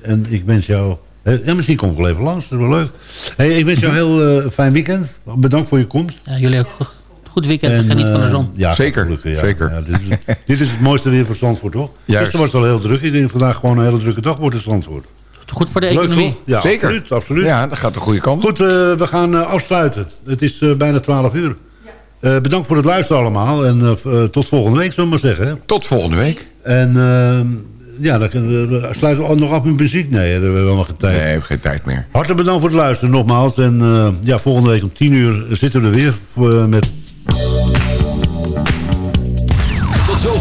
eh, en ik wens jou... eh, Ja, misschien kom ik wel even langs. Dat is wel leuk. Hey, ik wens jou een heel fijn weekend. Bedankt voor je komst. Ja, jullie ook goed, weekend. En, Geniet van de eh, zon. Ja, Zeker, gelukkig, ja. zeker. Ja, dit, is, dit is het mooiste weer voor Zandvoort, toch? Juist. Gisteren was het al heel druk. Ik denk dat vandaag gewoon een hele drukke dag wordt in Zandvoort. Goed voor de Leuk, economie. toch? Ja, Zeker. absoluut. absoluut. Ja, dat gaat de goede kant. Goed, eh, we gaan eh, afsluiten. Het is bijna 12 uur. Eh, bedankt voor het luisteren allemaal. En tot volgende week, zullen we maar zeggen. Tot volgende week. En eh, ja, dan kunnen we- sluiten we nog af met muziek. Nee, daar hebben we helemaal geen tijd. Nee, ik heb geen tijd meer. Hartelijk bedankt voor het luisteren nogmaals. En eh, ja, volgende week om 10 uur zitten we er weer voor, met...